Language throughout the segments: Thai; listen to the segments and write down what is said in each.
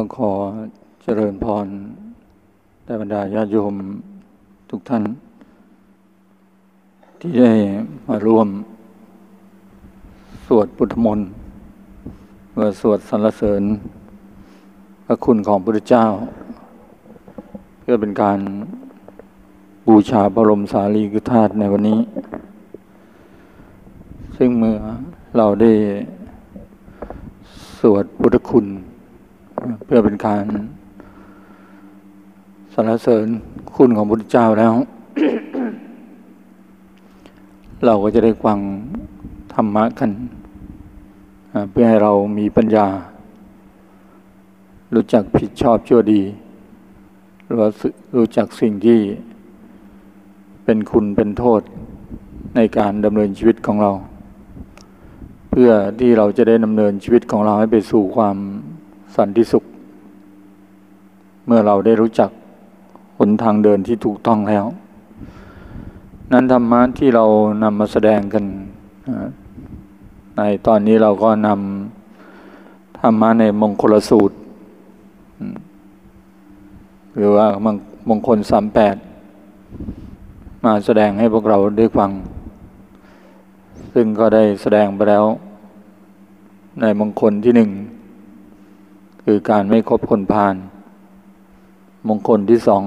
ก็ขอเจริญพรแต่บรรดาญาโยมทุกท่าน ที่ได้มาร่วม สวดพุทธมนต์เพื่อสวดสรรเสริญ พระคุณของพระพุทธเจ้า เพื่อเป็นการบูชาบรมสารีกุธาตุในวันนี้ ซึ่งเมื่อเราได้สวดพุทธคุณ เพื่อเป็นการสรรเสริญคุณของพระพุทธเจ้าแล้ว เราก็จะได้ฟังธรรมะกัน เพื่อให้เรามีปัญญา รู้จักผิดชอบชั่วดีรรู้จักสิ่งที่เป็นคุณเป็นโทษในการดำเนินชีวิตของเรา เพื่อที่เราจะได้ดำเนินชีวิตของเราให้ไปสู่ความ สันติสุข เมื่อเราได้รู้จักหนทางเดินที่ถูกต้องแล้ว นั้นธรรมะที่เรานำมาแสดงกัน ในตอนนี้เราก็นำธรรมะในมงคลสูตร หรือว่ามงคลสามแปดมาแสดงให้พวกเราได้ฟัง ซึ่งก็ได้แสดงไปแล้ว ในมงคลที่หนึ่ง คือการไม่คบคนพาลมงคลที่สอง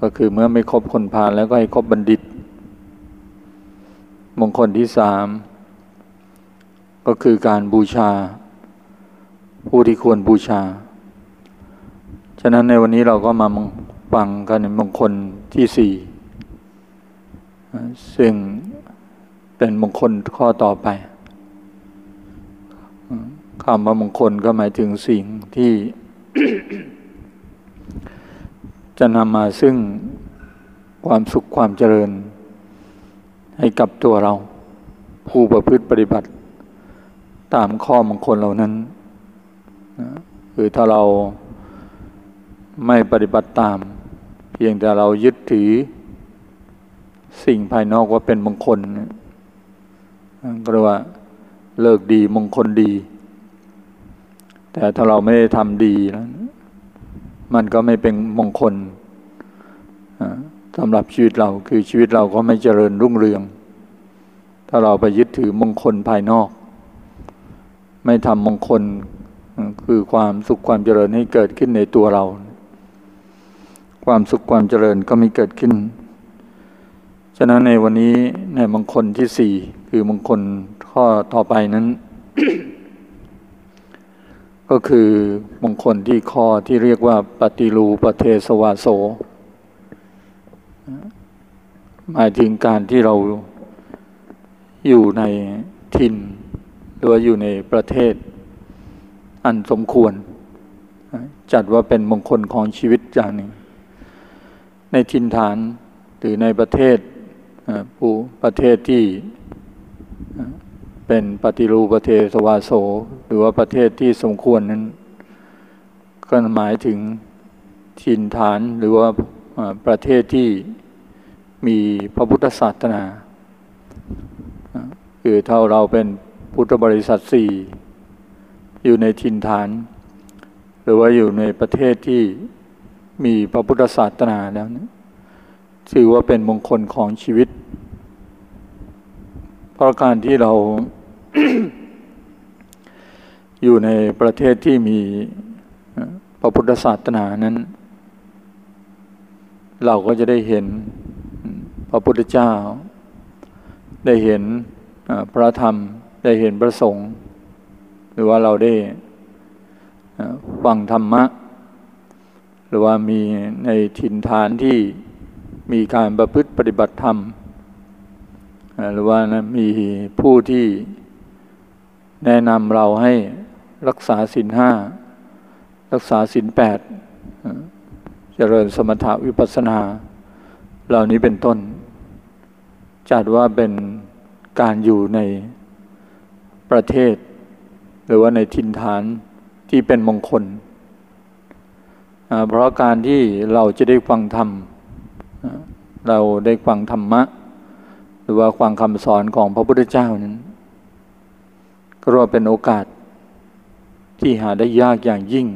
ก็คือเมื่อไม่คบคนพาลแล้วก็ให้คบบัณฑิต มงคลที่สามก็คือการบูชา ผู้ที่ควรบูชา ฉะนั้นในวันนี้เราก็มาฟังกันในมงคลที่สี่ซึ่งเป็นมงคลข้อต่อไป คำว่ามงคลก็หมายถึงสิ่งที่ จะนำมาซึ่งความสุขความเจริญ ให้กับตัวเรา ผู้ประพฤติปฏิบัติ ตามข้อมงคลเหล่านั้นคือถ้าเราไม่ปฏิบัติตาม เพียงแต่เรายึดถือ สิ่งภายนอกว่าเป็นมงคลก็เรียกว่าเลิกดีมงคลดี แต่ถ้าเราไม่ได้ทำดีแล้วมันก็ไม่เป็นมงคลสำหรับชีวิตเราคือชีวิตเราก็ไม่เจริญรุ่งเรือง ถ้าเราไปยึดถือมงคลภายนอก ไม่ทำมงคลคือความสุขความเจริญให้เกิดขึ้นในตัวเรา ความสุขความเจริญก็ไม่เกิดขึ้น ฉะนั้นในวันนี้ในมงคลที่สี่คือมงคลข้อต่อไปนั้น ก็คือมงคลที่ข้อที่เรียกว่าปฏิรูปเทสวาโสหมายถึงการที่เราอยู่ในถิ่นหรือว่าอยู่ในประเทศ อันสมควร จัดว่าเป็นมงคลของชีวิตอย่างหนึ่ง ในถิ่นฐานหรือในประเทศผู้ประเทศที่ เป็นปฏิรูประเทศสวาโส หรือว่าประเทศที่สมควรนั้น ก็หมายถึงถิ่นฐานหรือว่าประเทศที่มีพระพุทธศาสนา คือเท่าเราเป็นพุทธบริษัทสี่อยู่ในถิ่นฐาน หรือว่าอยู่ในประเทศที่มีพระพุทธศาสนาแล้วนะถือว่าเป็นมงคลของชีวิต เพราะการที่เรา อยู่ในประเทศที่มีพระพุทธศาสนานั้น เราก็จะได้เห็นพระพุทธเจ้า ได้เห็นพระธรรมได้เห็นพระสงฆ์หรือว่าเราได้ฟังธรรมะ หรือว่ามีในถิ่นฐานที่มีการประพฤติปฏิบัติธรรมหรือว่านะมีผู้ที่ แนะนำเราให้รักษาศีลห้ารักษาศีลแปดเจริญสมถะวิปัสสนา เหล่านี้เป็นต้น จัดว่าเป็นการอยู่ในประเทศ หรือว่าในทินฐานที่เป็นมงคล เพราะการที่เราจะได้ฟังธรรม เราได้ฟังธรรมะ หรือว่าฟังคำสอนของพระพุทธเจ้านั้น ก็รอเป็นโอกาสที่หาได้ยากอย่างยิ่ง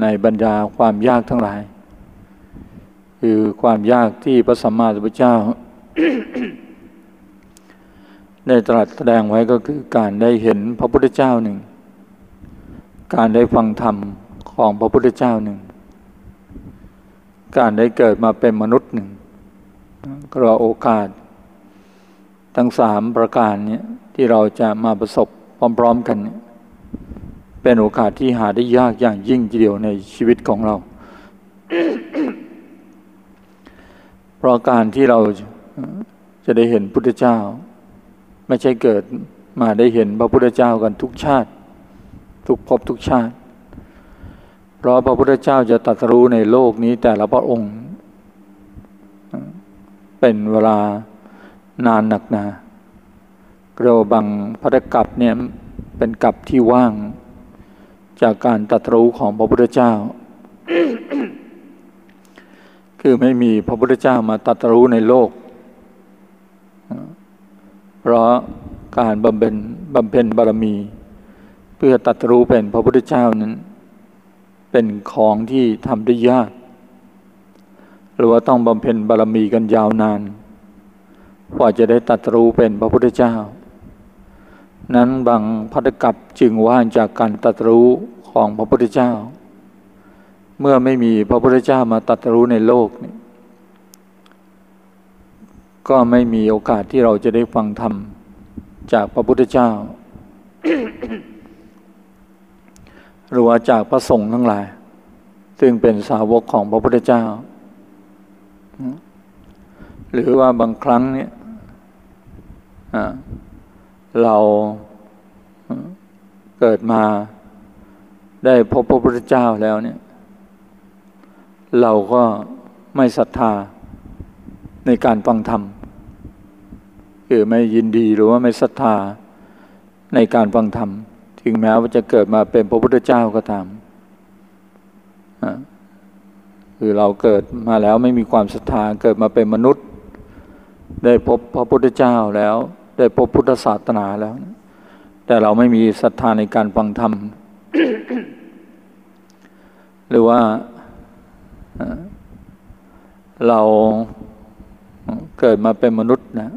ในบรรดาความยากทั้งหลาย คือความยากที่พระสัมมาสัมพุทธเจ้า ได้ตรัสแสดงไว้ก็คือการได้เห็นพระพุทธเจ้าหนึ่ง การได้ฟังธรรมของพระพุทธเจ้าหนึ่ง การได้เกิดมาเป็นมนุษย์หนึ่งก็รอโอกาส ทั้งสามประการเนี้ ที่เราจะมาประสบพร้อมๆกัน เป็นโอกาสที่หาได้ยากอย่างยิ่งทีเดียวในชีวิตของเรา เพราะการที่เราจะได้เห็นพุทธเจ้า ไม่ใช่เกิดมาได้เห็นพระพุทธเจ้ากันทุกชาติ ทุกภพทุกชาติ เพราะพระพุทธเจ้าจะตรัสรู้ในโลกนี้แต่ละพระองค์ เป็นเวลานานหนักหนา เราบังพัทกับเนี่ยเป็นกับที่ว่าง จากการตรัสรู้ของพระพุทธเจ้า คือไม่มีพระพุทธเจ้ามาตรัสรู้ในโลก เพราะการบำเพ็ญบำเพ็ญบารมี เพื่อตัดรู้เป็นพระพุทธเจ้านั้น เป็นของที่ทำได้ยาก หรือว่าต้องบำเพ็ญบารมีกันยาวนานกว่าจะได้ตัดรู้เป็นพระพุทธเจ้า นั้นบางพัทกับจึงว่างจากการตัดรู้ของพระพุทธเจ้า เมื่อไม่มีพระพุทธเจ้ามาตัดรู้ในโลกนี้ก็ไม่มีโอกาสที่เราจะได้ฟังธรรมจากพระพุทธเจ้า หรือว่าจากพระสงฆ์ทั้งหลาย ซึ่งเป็นสาวกของพระพุทธเจ้า หรือว่าบางครั้งเนี่ย เราเกิดมาได้พบพระพุทธเจ้าแล้วเนี่ย เราก็ไม่ศรัทธาในการฟังธรรมคือไม่ยินดีหรือว่าไม่ศรัทธาในการฟังธรรมถึงแม้ว่าจะเกิดมาเป็นพระพุทธเจ้าก็ตามคือเราเกิดมาแล้วไม่มีความศรัทธาเกิดมาเป็นมนุษย์ ได้พบพระพุทธเจ้าแล้ว ได้พบพุทธศาสนาแล้ว แต่เราไม่มีศรัทธาในการฟังธรรม หรือว่าเราเกิดมาเป็นมนุษย์นะ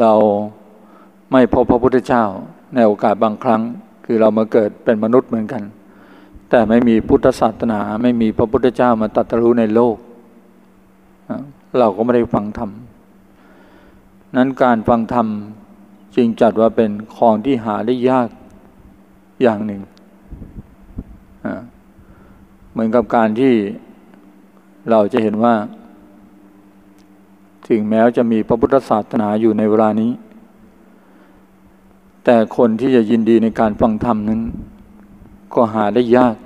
เราไม่พบพระพุทธเจ้า ในโอกาสบางครั้ง คือเรามาเกิดเป็นมนุษย์เหมือนกัน แต่ไม่มีพุทธศาสนา ไม่มีพระพุทธเจ้ามาตรัสรู้ในโลก เราก็ไม่ได้ฟังธรรม นั้นการฟังธรรมจึงจัดว่าเป็นของที่หาได้ยากอย่างหนึ่ง เหมือนกับการที่เราจะเห็นว่า ถึงแม้จะมีพระพุทธศาสนาอยู่ในเวลานี้ แต่คนที่จะยินดีในการฟังธรรมนั้น ก็หาได้ยาก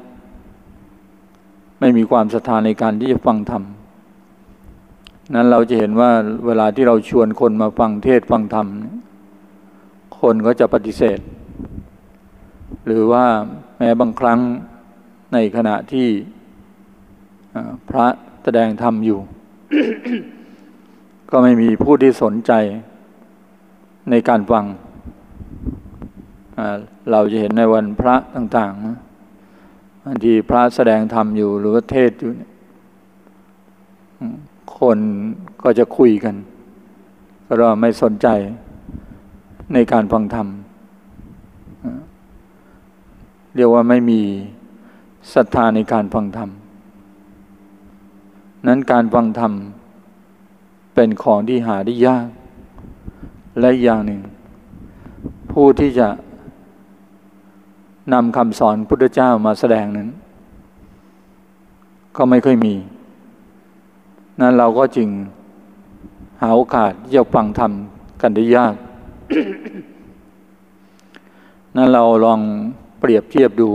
ไม่มีความศรัทธาในการที่จะฟังธรรม นั้นเราจะเห็นว่าเวลาที่เราชวนคนมาฟังเทศฟังธรรม คนก็จะปฏิเสธ หรือว่าแม้บางครั้งในขณะที่พระแสดงธรรมอยู่ ก็ไม่มีผู้ที่สนใจในการฟัง เราจะเห็นในวันพระต่างๆบางทีพระแสดงธรรมอยู่หรือว่าเทศอยู่ คนก็จะคุยกันก็ไม่สนใจในการฟังธรรม เรียกว่าไม่มีศรัทธาในการฟังธรรม นั้นการฟังธรรม เป็นของที่หาได้ยาก และอย่างหนึ่ง ผู้ที่จะนำคำสอนพุทธเจ้ามาแสดงนั้น ก็ไม่ค่อยมี นั้นเราก็จึงหาโอกาสที่จะฟังธรรมกันได้ยาก นั้นเราลองเปรียบเทียบดู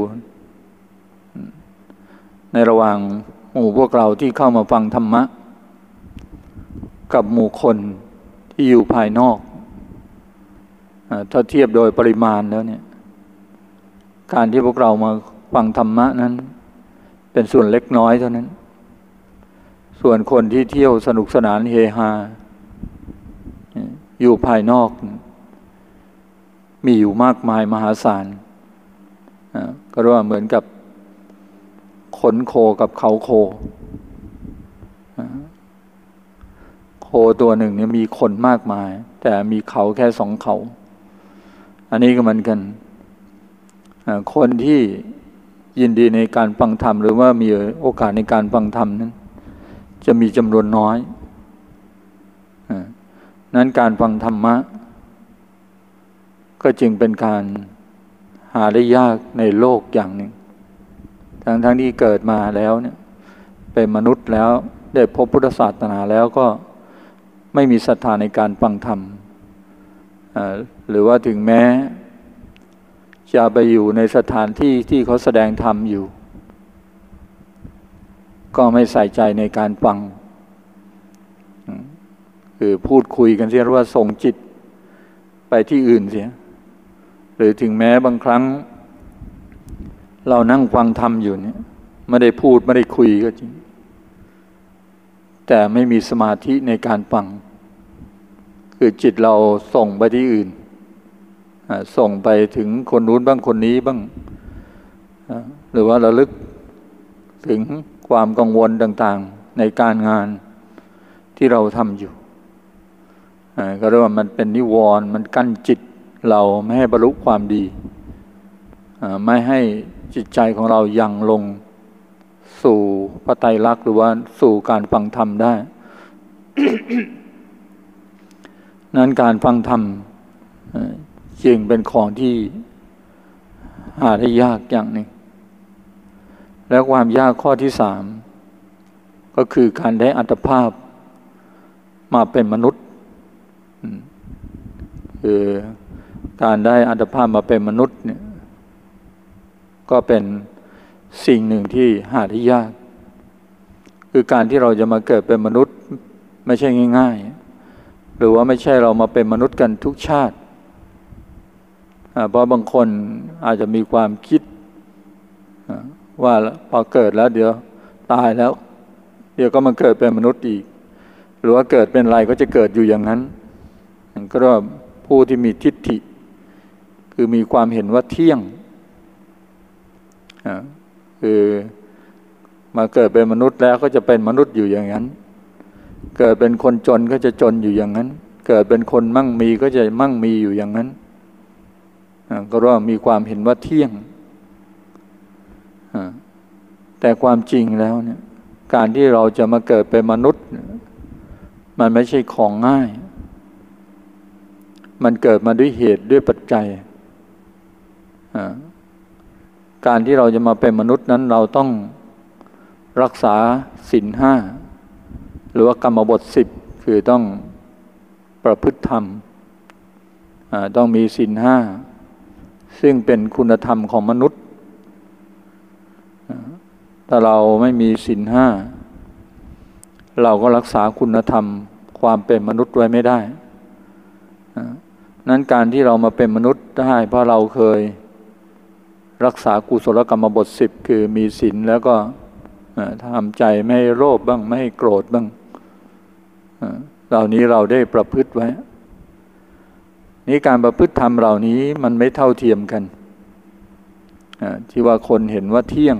ในระหว่างหมู่พวกเราที่เข้ามาฟังธรรมะ กับหมู่คนที่อยู่ภายนอกถ้าเทียบโดยปริมาณแล้วเนี่ย การที่พวกเรามาฟังธรรมะนั้น เป็นส่วนเล็กน้อยเท่านั้น ส่วนคนที่เที่ยวสนุกสนานเฮฮาอยู่ภายนอก มีอยู่มากมายมหาศาลก็เรียกว่าเหมือนกับขนโคกับเขาโค โคตัวหนึ่งเนี่ยมีขนมากมาย แต่มีเขาแค่สองเขา อันนี้ก็เหมือนกัน คนที่ยินดีในการฟังธรรม หรือว่ามีโอกาสในการฟังธรรมนั้น จะมีจำนวนน้อยนั้นการฟังธรรมะ ก็จึงเป็นการหาได้ยากในโลกอย่างหนึ่ง ทั้งทั้งที่เกิดมาแล้วเนี่ยเป็นมนุษย์แล้วได้พบพุทธศาสนาแล้วก็ไม่มีศรัทธาในการฟังธรรม หรือว่าถึงแม้ จะไปอยู่ในสถานที่ที่เขาแสดงธรรมอยู่ ก็ไม่ใส่ใจในการฟัง คือพูดคุยกันเสียว่าส่งจิตไปที่อื่นเสีย หรือถึงแม้บางครั้ง เรานั่งฟังธรรมอยู่เนี่ยไม่ได้พูดไม่ได้คุยก็จริง แต่ไม่มีสมาธิในการฟัง คือจิตเราส่งไปที่อื่น ส่งไปถึงคนนู้นบ้างคนนี้บ้าง หรือว่าระลึกถึง ความกังวลต่างๆในการงานที่เราทำอยู่ก็เรียกว่ามันเป็นนิวรณ์มันกั้นจิตเราไม่ให้บรรลุความดีไม่ให้จิตใจของเรายังลงสู่พระไตรลักษณ์หรือว่าสู่การฟังธรรมได้ นั้นการฟังธรรมจึงเป็นของที่หาได้ยากอย่างหนึ่ง แล้วความยากข้อที่สามก็คือการได้อัตภาพมาเป็นมนุษย์คือการได้อัตภาพมาเป็นมนุษย์เนี่ยก็เป็นสิ่งหนึ่งที่หาได้ยาก คือการที่เราจะมาเกิดเป็นมนุษย์ไม่ใช่ง่าย ๆ หรือว่าไม่ใช่เรามาเป็นมนุษย์กันทุกชาติเพราะบางคนอาจจะมีความคิด ว่าพอเกิดแล้วเดี๋ยวตายแล้ว เดี๋ยวก็มาเกิดเป็นมนุษย์อีก หรือว่าเกิดเป็นอะไรก็จะเกิดอยู่อย่างนั้นก็เรียกว่าผู้ที่มีทิฏฐิ คือมีความเห็นว่าเที่ยงคือมาเกิดเป็นมนุษย์แล้วก็จะเป็นมนุษย์อยู่อย่างนั้น เกิดเป็นคนจนก็จะจนอยู่อย่างนั้น เกิดเป็นคนมั่งมีก็จะมั่งมีอยู่อย่างนั้นก็ว่ามีความเห็นว่าเที่ยง แต่ความจริงแล้วเนี่ย การที่เราจะมาเกิดเป็นมนุษย์ มันไม่ใช่ของง่าย มันเกิดมาด้วยเหตุด้วยปัจจัย การที่เราจะมาเป็นมนุษย์นั้นเราต้องรักษาศีลห้า หรือว่ากรรมบทสิบคือต้องประพฤติธรรมต้องมีศีลห้า ซึ่งเป็นคุณธรรมของมนุษย์ ถ้าเราไม่มีศีลห้า เราก็รักษาคุณธรรม ความเป็นมนุษย์ไว้ไม่ได้ นั้นการที่เรามาเป็นมนุษย์ได้ เพราะเราเคยรักษากุศลกรรมบทสิบคือมีศีลแล้วก็ทำใจไม่โลภบ้างไม่โกรธบ้างเหล่านี้เราได้ประพฤติไว้ นี่การประพฤติธรรมเหล่านี้มันไม่เท่าเทียมกันที่ว่าคนเห็นว่าเที่ยง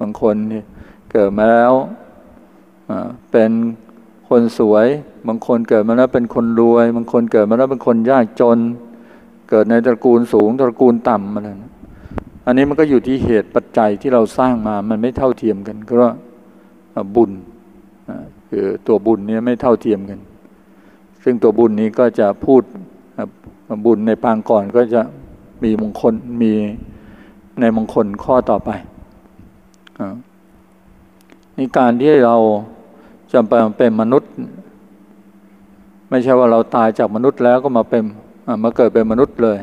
บางคนเกิดมาแล้วเป็นคนสวย บางคนเกิดมาแล้วเป็นคนรวย บางคนเกิดมาแล้วเป็นคนยากจน เกิดในตระกูลสูง ตระกูลต่ำอะไรอันนี้มันก็อยู่ที่เหตุปัจจัยที่เราสร้างมา มันไม่เท่าเทียมกัน ก็ว่าบุญคือตัวบุญนี้ไม่เท่าเทียมกัน ซึ่งตัวบุญนี้ก็จะพูดบุญในปางก่อนก็จะมีมงคลมีในมงคลข้อต่อไป นี่การที่เราจะไปเป็นมนุษย์ ไม่ใช่ว่าเราตายจากมนุษย์แล้วก็มาเป็นมาเกิดเป็นมนุษย์เลย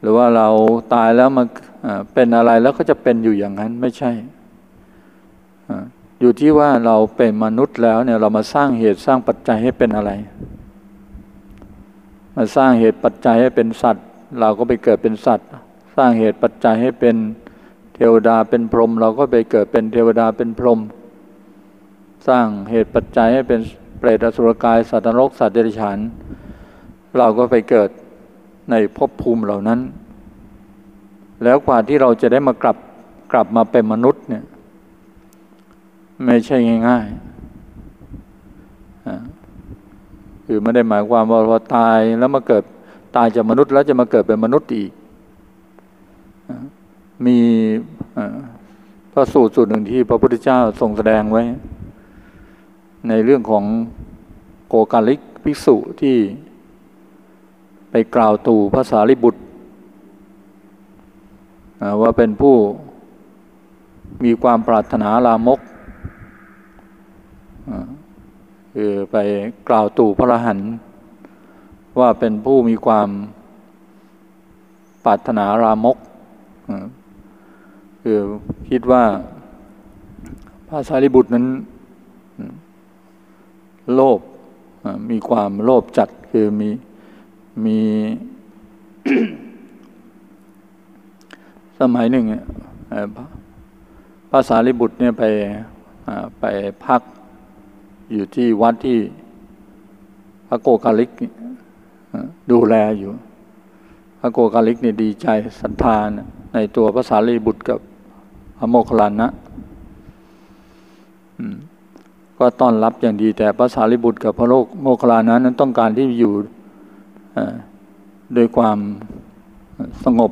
หรือว่าเราตายแล้วมาเป็นอะไรแล้วก็จะเป็นอยู่อย่างนั้นไม่ใช่อยู่ที่ว่าเราเป็นมนุษย์แล้วเนี่ยเรามาสร้างเหตุสร้างปัจจัยให้เป็นอะไร มาสร้างเหตุปัจจัยให้เป็นสัตว์ เราก็ไปเกิดเป็นสัตว์ สร้างเหตุปัจจัยให้เป็นเทวดาเป็นพรหมเราก็ไปเกิดเป็นเทวดาเป็นพรหมสร้างเหตุปัจจัยให้เป็นเปรตอสุรกายสัตว์นรกสัตว์เดรัจฉาน เราก็ไปเกิดในภพภูมิเหล่านั้น แล้วกว่าที่เราจะได้มากลับกลับมาเป็นมนุษย์เนี่ยไม่ใช่ง่ายๆคือไม่ได้หมายความว่าพอตายแล้วมาเกิดตายจากมนุษย์แล้วจะมาเกิดเป็นมนุษย์อีก มีพระสูตรสูตรหนึ่งที่พระพุทธเจ้าทรงแสดงไว้ ในเรื่องของโกกาลิกภิกษุที่ไปกล่าวตู่ภาษาลิบุตร ว่าเป็นผู้มีความปรารถนาลามกคือไปกล่าวตู่พระรหันว่าเป็นผู้มีความปรารถนารามก คือคิดว่าพระสารีบุตรนั้น โลภมีความโลภจัดคือมีมีสมัยหนึ่งพระสารีบุตรเนี่ยไปไปพักอยู่ที่วัดที่พระโกกาลิกดูแลอยู่ พระโกกาลิกเนี่ยดีใจศรัทธาน ในตัวพระสารีบุตรกับพระโมคคัลลานะก็ต้อนรับอย่างดี แต่พระสารีบุตรกับพระโลกโมคคลานะนั้นต้องการที่อยู่โดยความสงบ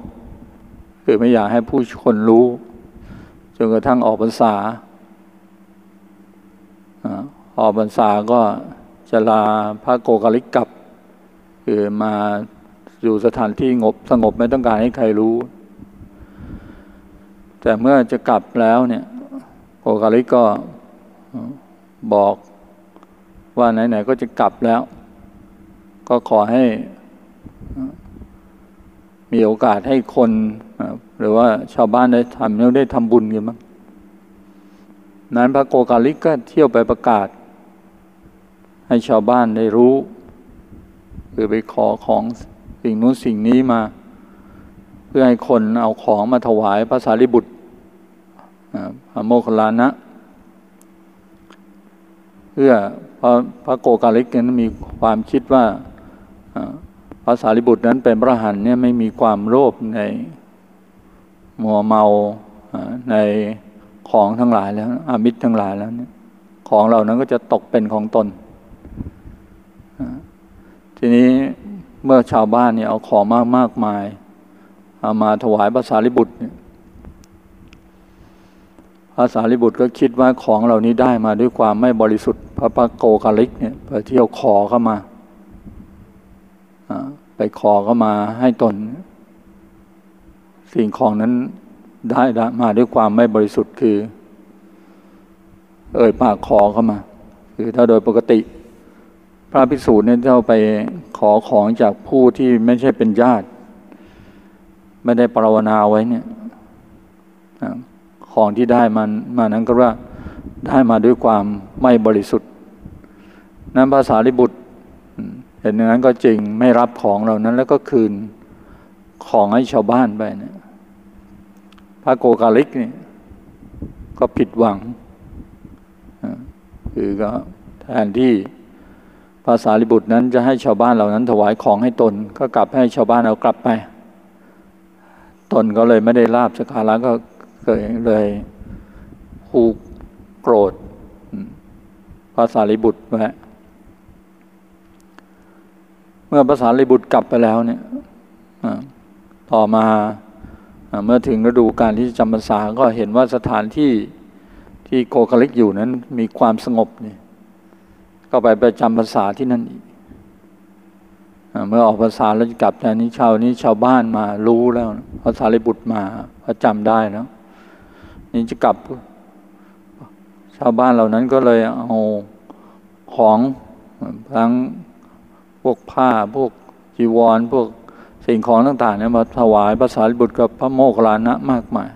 คือไม่อยากให้ผู้คนรู้จนกระทั่งออกพรรษาออกพรรษาก็จะลาพระโกกาลิกกลับ คือมาอยู่สถานที่งบสงบไม่ต้องการให้ใครรู้ แต่เมื่อจะกลับแล้วเนี่ยโกกาลิกก็บอกว่าไหนๆก็จะกลับแล้ว ก็ขอให้มีโอกาสให้คน หรือว่าชาวบ้านได้ทำแล้วได้ทำบุญกันมั้งนั้นพระโกกาลิกก็เที่ยวไปประกาศ ให้ชาวบ้านได้รู้ คือไปขอของสิ่งนู้นสิ่งนี้มา เพื่อให้คนเอาของมาถวายพระสารีบุตรพระโมคคัลลานะ เพื่อพระพระโกกาลิกนั้นมีความคิดว่าพระสารีบุตรนั้นเป็นพระหันเนี่ยไม่มีความโลภในมัวเมาในของทั้งหลายแล้วอามิตรทั้งหลายแล้วเนี่ยของเหล่านั้นก็จะตกเป็นของตน ทีนี้เมื่อชาวบ้านเนี่ยเอาของมากมากมาย เอามาถวายพระสารีบุตรเนี่ยพระสารีบุตรก็คิดว่าของเหล่านี้ได้มาด้วยความไม่บริสุทธิ์ พระปโกกาลิกเนี่ยไปเที่ยวขอเข้ามาไปขอเข้ามาให้ตน สิ่งของนั้นได้มาด้วยความไม่บริสุทธิ์คือ เอ่ยปากขอเข้ามา คือถ้าโดยปกติ พระภิกษุเนี่ยเจ้าไปขอของจากผู้ที่ไม่ใช่เป็นญาติ ไม่ได้ปราวนาไว้เนี่ยของที่ได้มันมานั้นก็ว่าได้มาด้วยความไม่บริสุทธิ์ นั้นภาษาลิบุตรเห็นอย่างนั้นก็จริงไม่รับของเหล่านั้น แล้วก็คืนของให้ชาวบ้านไปเนี่ยพระโกกาลิกนี่ก็ผิดหวัง คือก็แทนที่ภาษาลิบุตรนั้นจะให้ชาวบ้านเหล่านั้น ถวายของให้ตน ก็กลับให้ชาวบ้านเอากลับไป ตนก็เลยไม่ได้ลาบสการะก็เคยเลยผูกโกรธภาษาลิบุตรไว้เมื่อภาษาลิบุตรกลับไปแล้วเนี่ยต่อมาเมื่อถึงฤดูการที่จำพรรษาก็เห็นว่าสถานที่ที่โกคลิกอยู่นั้นมีความสงบเนี่ยก็ไปไปจำพรรษาที่นั่นอีก เมื่อออกภาษาแล้วกลับแต่นี้ชาวนี้ชาวบ้านมารู้แล้วภาษาลิบุตรมาพระจำได้แล้วนี่จะกลับ ชาวบ้านเหล่านั้นก็เลยเอาของทั้งพวกผ้าพวกจีวร พวกสิ่งของต่างๆเนี่ยมาถวายพระสารีบุตรกับพระโมคคัลลานะมากมาย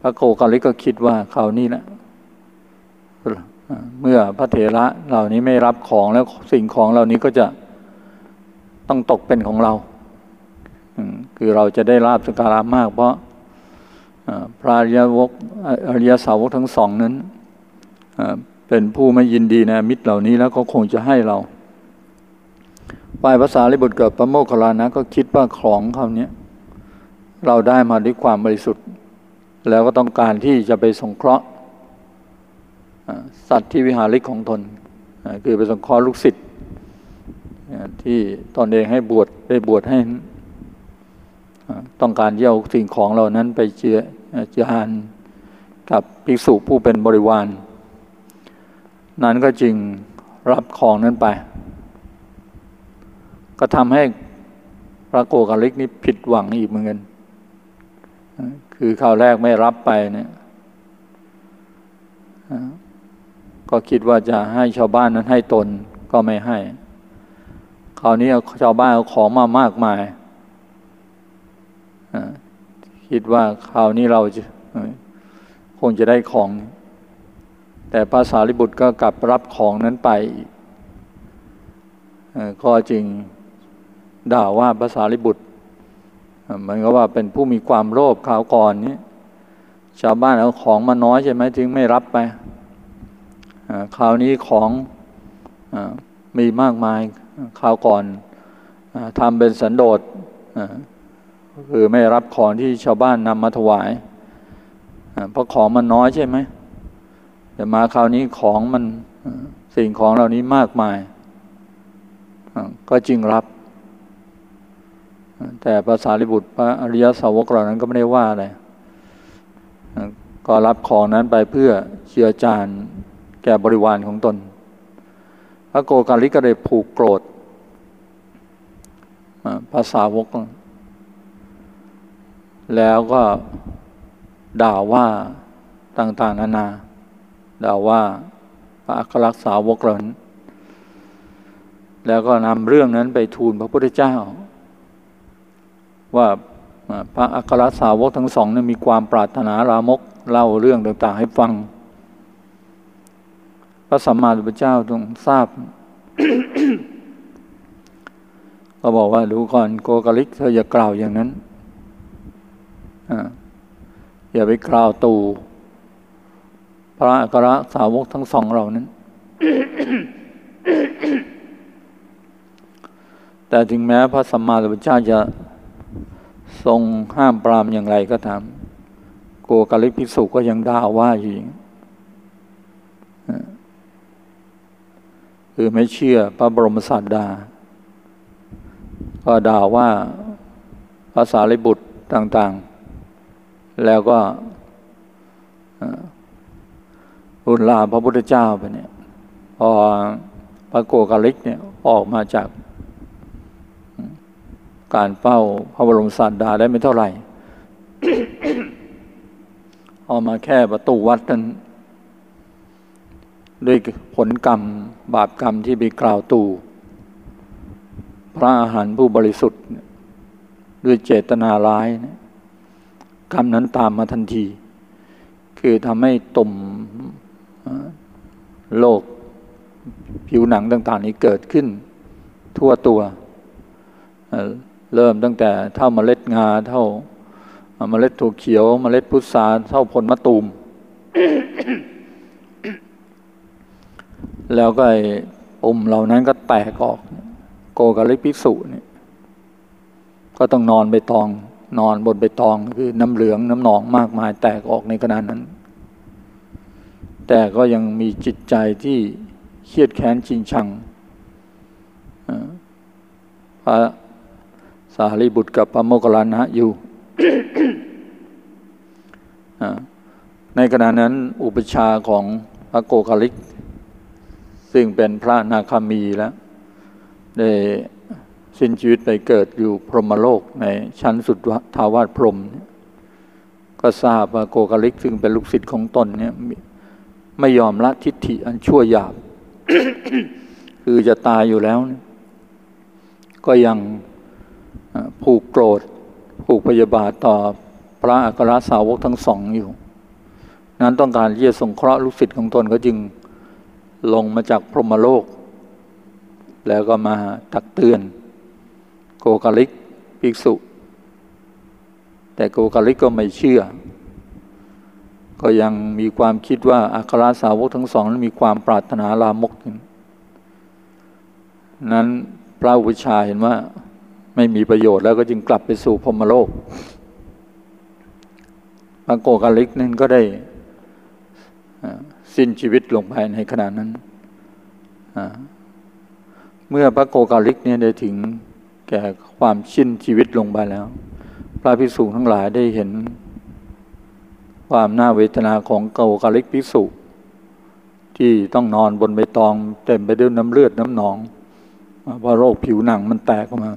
พระโกกาลิก็คิดว่าเขานี่แหละเมื่อพระเถระเหล่านี้ไม่รับของแล้วสิ่งของเหล่านี้ก็จะ ต้องตกเป็นของเรา คือเราจะได้ราบสการะมาก เพราะพระอริยวกอริยสาวกทั้งสองนั้นเป็นผู้ไม่ยินดีในมิตรเหล่านี้แล้วก็คงจะให้เราฝ่ายภาษาลิบุตรกับพระโมคคัลลานะก็คิดว่าของเขาเนี้ยเราได้มาด้วยความบริสุทธิ์ แล้วก็ต้องการที่จะไปสงเคราะห์สัตว์ที่วิหาริกของตน คือไปสงเคราะห์ลูกศิษย์ ที่ตอนเองให้บวชได้บวชให้ต้องการเย่าสิ่งของเหล่านั้นไปเจือจานกับภิกษุผู้เป็นบริวาร นั้นก็จึงรับของนั้นไป ก็ทำให้พระโกกาลิกนี้ผิดหวังอีกเหมือนกันคือคราวแรกไม่รับไปเนี่ยก็คิดว่าจะให้ชาวบ้านนั้นให้ตนก็ไม่ให้ คราวนี้ชาวบ้านเอาของมามากมายคิดว่าคราวนี้เราคงจะได้ของ แต่พระสารีบุตรก็กลับรับของนั้นไปก็จริงด่าว่าภาษาลิบุตรมันก็ว่าเป็นผู้มีความโลภข่าวก่อนนี้ชาวบ้านเอาของมาน้อยใช่ไหมจึงไม่รับไปคราวนี้ของอมีมากมาย ข่าวก่อนทำเป็นสันโดษคือไม่รับของที่ชาวบ้านนำมาถวายเพราะของมันน้อยใช่ไหมแต่มาคราวนี้ของมันสิ่งของเหล่านี้มากมาย ก็จริงรับ แต่ภาษาลิบุตรพระอริยสาวกเหล่านั้นก็ไม่ได้ว่าอะไรก็รับของนั้นไปเพื่อเชื่อจานแก่บริวารของตน พระโกกาลิก็เลยผูกโกรธ ภาษาวก แล้วก็ด่าว่าต่างๆ นานา ด่าว่าพระอัครสาวกเหล่านั้นแล้วก็นำเรื่องนั้นไปทูลพระพุทธเจ้า ว่าพระอัครสาวกทั้งสองนั้นมีความปรารถนาลามกเล่าเรื่องต่างๆ ให้ฟัง พระสัมมาสัมพุทธเจ้าทรงทราบ ก็บอกว่าดูก่อนโกกลิกเธออย่ากล่าวอย่างนั้นอย่าไปกล่าวตู่พระอัครสาวกทั้งสองเรานั้น แต่ถึงแม้พระสัมมาสัมพุทธเจ้าจะทรงห้ามปรามอย่างไรก็ตามโกกาลิกภิกษุก็ยังด่าว่าอยู่คือไม่เชื่อพระบรมศาสดา ก็ด่าว่าภาษาลิบุตรต่าง ๆ แล้วก็รุนลาพระพุทธเจ้าไปเนี่ยพอพระโกกาลิกเนี่ยออกมาจาก การเฝ้าพระบรมศาสดาได้ไม่เท่าไหร่เอามาแค่ประตูวัดนั้นด้วยผลกรรม บาปกรรมที่ไปกล่าวตู่ พระอาหารผู้บริสุทธิ์ ด้วยเจตนาร้ายกรรมนั้นตามมาทันที คือทำให้ตุ่มโลกผิวหนังต่าง ๆ นี้เกิดขึ้น ทั่วตัว เริ่มตั้งแต่เท่าเมล็ดงาเท่าเมล็ดถั่วเขียวเมล็ดพุทราเท่าผลมะตูม แล้วก็อ้ปุ่มเหล่านั้นก็แตกออก โกกะลิภิกษุเนี่ยก็ต้องนอนใบตอง นอนบนใบตองคือน้ำเหลืองน้ำหนองมากมายแตกออกในขณะนั้น แต่ก็ยังมีจิตใจที่เครียดแค้นจริงชังพระสารีบุตรกับพระโมคคัลลานะอยู่ ในขณะนั้นอุปชาของพระโกคาลิก ซึ่งเป็นพระนาคามีแล้ว ได้สิ้นชีวิตไปเกิดอยู่พรหมโลกในชั้นสุดทาวาสพรหมก็ทราบว่าโกคาลิกซึ่งเป็นลูกศิษย์ของตนเนี่ยไม่ยอมละทิฏฐิอันชั่วหยาบ คือจะตายอยู่แล้ว ก็ยังผูกโกรธ ผูกพยาบาทต่อพระอัครสาวกทั้งสองอยู่ นั้นต้องการที่จะสงเคราะห์ลูกศิษย์ของตนก็จึงลงมาจากพรหมโลก แล้วก็มาตักเตือน โกกาลิกภิกษุ แต่โกกาลิกก็ไม่เชื่อ ก็ยังมีความคิดว่าอัครสาวกทั้งสองนั้นมีความปรารถนาลามกนั้นพระอุปชาเห็นว่าไม่มีประโยชน์แล้วก็จึงกลับไปสู่พมโลกพระโกกาลิกนั้นก็ได้สิ้นชีวิตลงไปในขณะนั้น เมื่อพระโกกาลิกเนี่ยได้ถึงแก่ความสิ้นชีวิตลงไปแล้ว พระภิกษุทั้งหลายได้เห็น ความน่าเวทนาของโกกาลิกภิกษุ ที่ต้องนอนบนใบตองเต็มไปด้วยน้ำเลือดน้ำหนองเพราะโรคผิวหนังมันแตกออกมา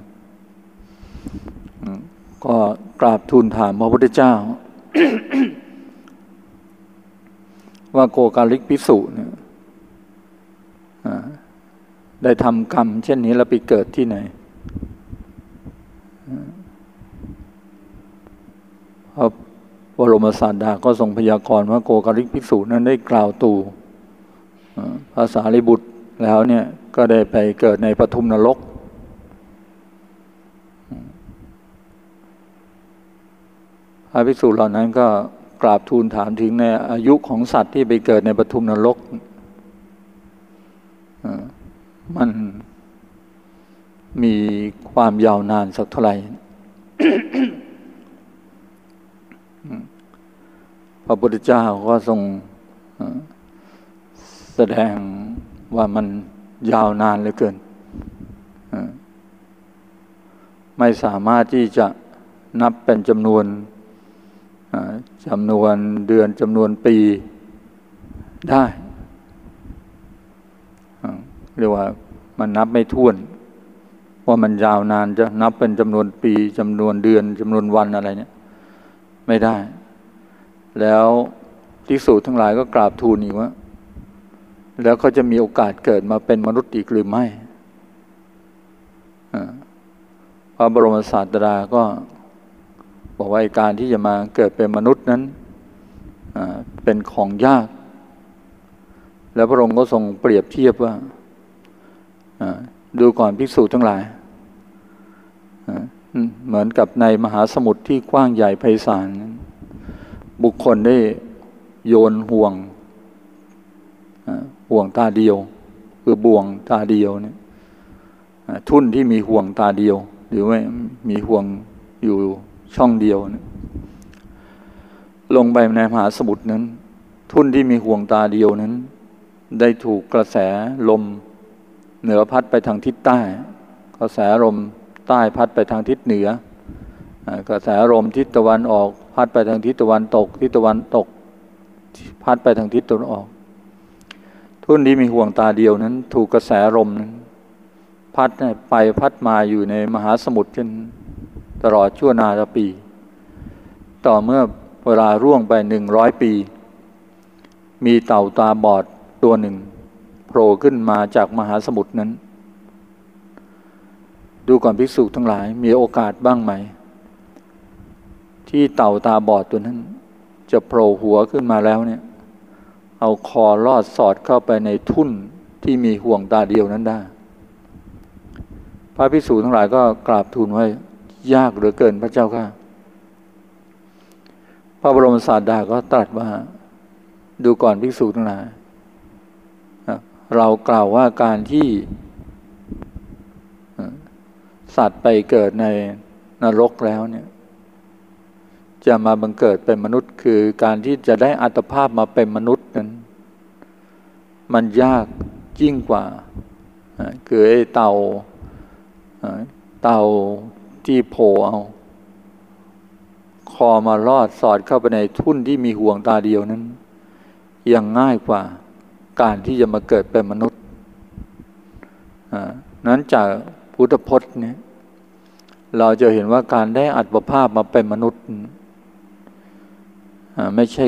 ก็กราบทูลถามพระพุทธเจ้า ว่าโกกาลิกพิสุเนี่ย ได้ทำกรรม เช่นนี้แล้วไปเกิดที่ไหนพระบรมศาสดาก็ทรงพยากรณ์ว่าโกกาลิกภิกษุนั้นได้กล่าวตู่ภาษาลิบุตรแล้วเนี่ยก็ได้ไปเกิดในปทุมนรก พระภิกษุเหล่านั้นก็กราบทูลถามถึงในอายุของสัตว์ที่ไปเกิดในปทุมนรก มันมีความยาวนานสักเท่าไหร่พระพุทธเจ้าก็ทรงแสดงว่ามันยาวนานเหลือเกิน ไม่สามารถที่จะนับเป็นจำนวนจำนวนเดือนจำนวนปีได้ เรียกว่ามันนับไม่ถ้วน ว่ามันยาวนานจะนับเป็นจำนวนปีจำนวนเดือนจำนวนวันอะไรเนี่ย ไม่ได้ แล้วที่สูตรทั้งหลายก็กราบทูลอีกว่า แล้วเขาจะมีโอกาสเกิดมาเป็นมนุษย์อีกหรือไม่พระบรมศาสดาก็บอกว่าการที่จะมาเกิดเป็นมนุษย์นั้นเป็นของยาก แล้วพระองค์ก็ทรงเปรียบเทียบว่า ดูก่อนภิกษุทั้งหลาย เหมือนกับในมหาสมุทรที่กว้างใหญ่ไพศาลบุคคลได้โยนห่วงห่วงตาเดียว คือบ่วงตาเดียวเนี่ยทุ่นที่มีห่วงตาเดียว หรือว่ามีห่วงอยู่ช่องเดียวเนี่ยลงไปในมหาสมุทรนั้น ทุ่นที่มีห่วงตาเดียวนั้น ได้ถูกกระแสลม เหนือพัดไปทางทิศใต้ กระแสลมใต้พัดไปทางทิศเหนือ กระแสลมทิศตะวันออก พัดไปทางทิศตะวันตก ทิศตะวันตก พัดไปทางทิศตะวันออก ทุ่นที่มีห่วงตาเดียวนั้น ถูกกระแสลมนั้นพัดไปพัดมาอยู่ในมหาสมุทรจนตลอดชั่วนาปี ต่อเมื่อเวลาร่วงไปหนึ่งร้อยปี มีเต่าตาบอดตัวหนึ่ง ผล่ขึ้นมาจากมหาสมุทรนั้น ดูก่อนภิกษุทั้งหลายมีโอกาสบ้างไหม ที่เต่าตาบอดตัวนั้น จะโผล่หัวขึ้นมาแล้วเนี่ย เอาคอลอดสอดเข้าไปในทุ่นที่มีห่วงตาเดียวนั้นได้ พระพิสูจน์ทั้งหลายก็กราบทูลไว้ยากเหลือเกินพระเจ้าค่ะ พระบรมศาสดาก็ตรัสว่า ดูก่อนภิกษุทั้งหลาย เรากล่าวว่าการที่สัตว์ไปเกิดในนรกแล้วเนี่ย จะมาบังเกิดเป็นมนุษย์ คือการที่จะได้อัตภาพมาเป็นมนุษย์นั้น มันยากยิ่งกว่า คือไอ้เต่าเต่าที่โผล่เอา คอมาลอดสอดเข้าไปในทุ่นที่มีห่วงตาเดียวนั้น ยังง่ายกว่า การที่จะมาเกิดเป็นมนุษย์นั้นจากพุทธพจน์เนี่ยเราจะเห็นว่าการได้อัตภาพมาเป็นมนุษย์ไม่ใช่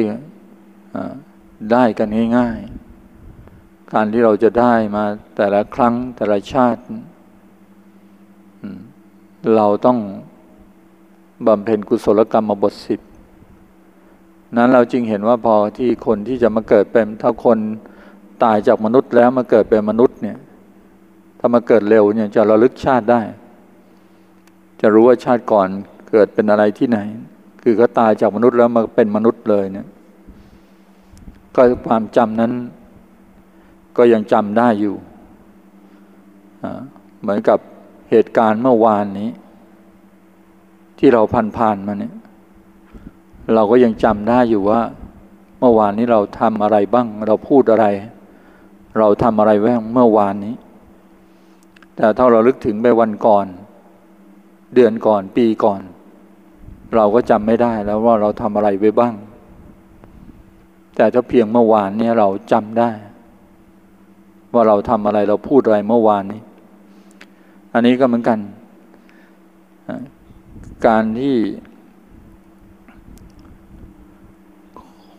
ได้กันง่ายๆ การที่เราจะได้มาแต่ละครั้งแต่ละชาติ เราต้องบำเพ็ญกุศลกรรมมาบทสิบนั้นเราจึงเห็นว่าพอที่คนที่จะมาเกิดเป็นถ้าคน ตายจากมนุษย์แล้วมาเกิดเป็นมนุษย์เนี่ย ถ้ามาเกิดเร็วเนี่ยจะระลึกชาติได้ จะรู้ว่าชาติก่อนเกิดเป็นอะไรที่ไหน คือเขาตายจากมนุษย์แล้วมาเป็นมนุษย์เลยเนี่ย ก็ความจำนั้น ก็ยังจำได้อยู่ เหมือนกับเหตุการณ์เมื่อวานนี้ ที่เราผ่านผ่านมาเนี่ย เราก็ยังจำได้อยู่ว่า เมื่อวานนี้เราทำอะไรบ้าง เราพูดอะไร เราทำอะไรไว้เมื่อวานนี้ แต่ถ้าเราลึกถึงไปวันก่อน เดือนก่อนปีก่อน เราก็จำไม่ได้แล้วว่าเราทำอะไรไว้บ้าง แต่ถ้าเพียงเมื่อวานนี้เราจำได้ ว่าเราทำอะไรเราพูดอะไรเมื่อวานนี้ อันนี้ก็เหมือนกัน การที่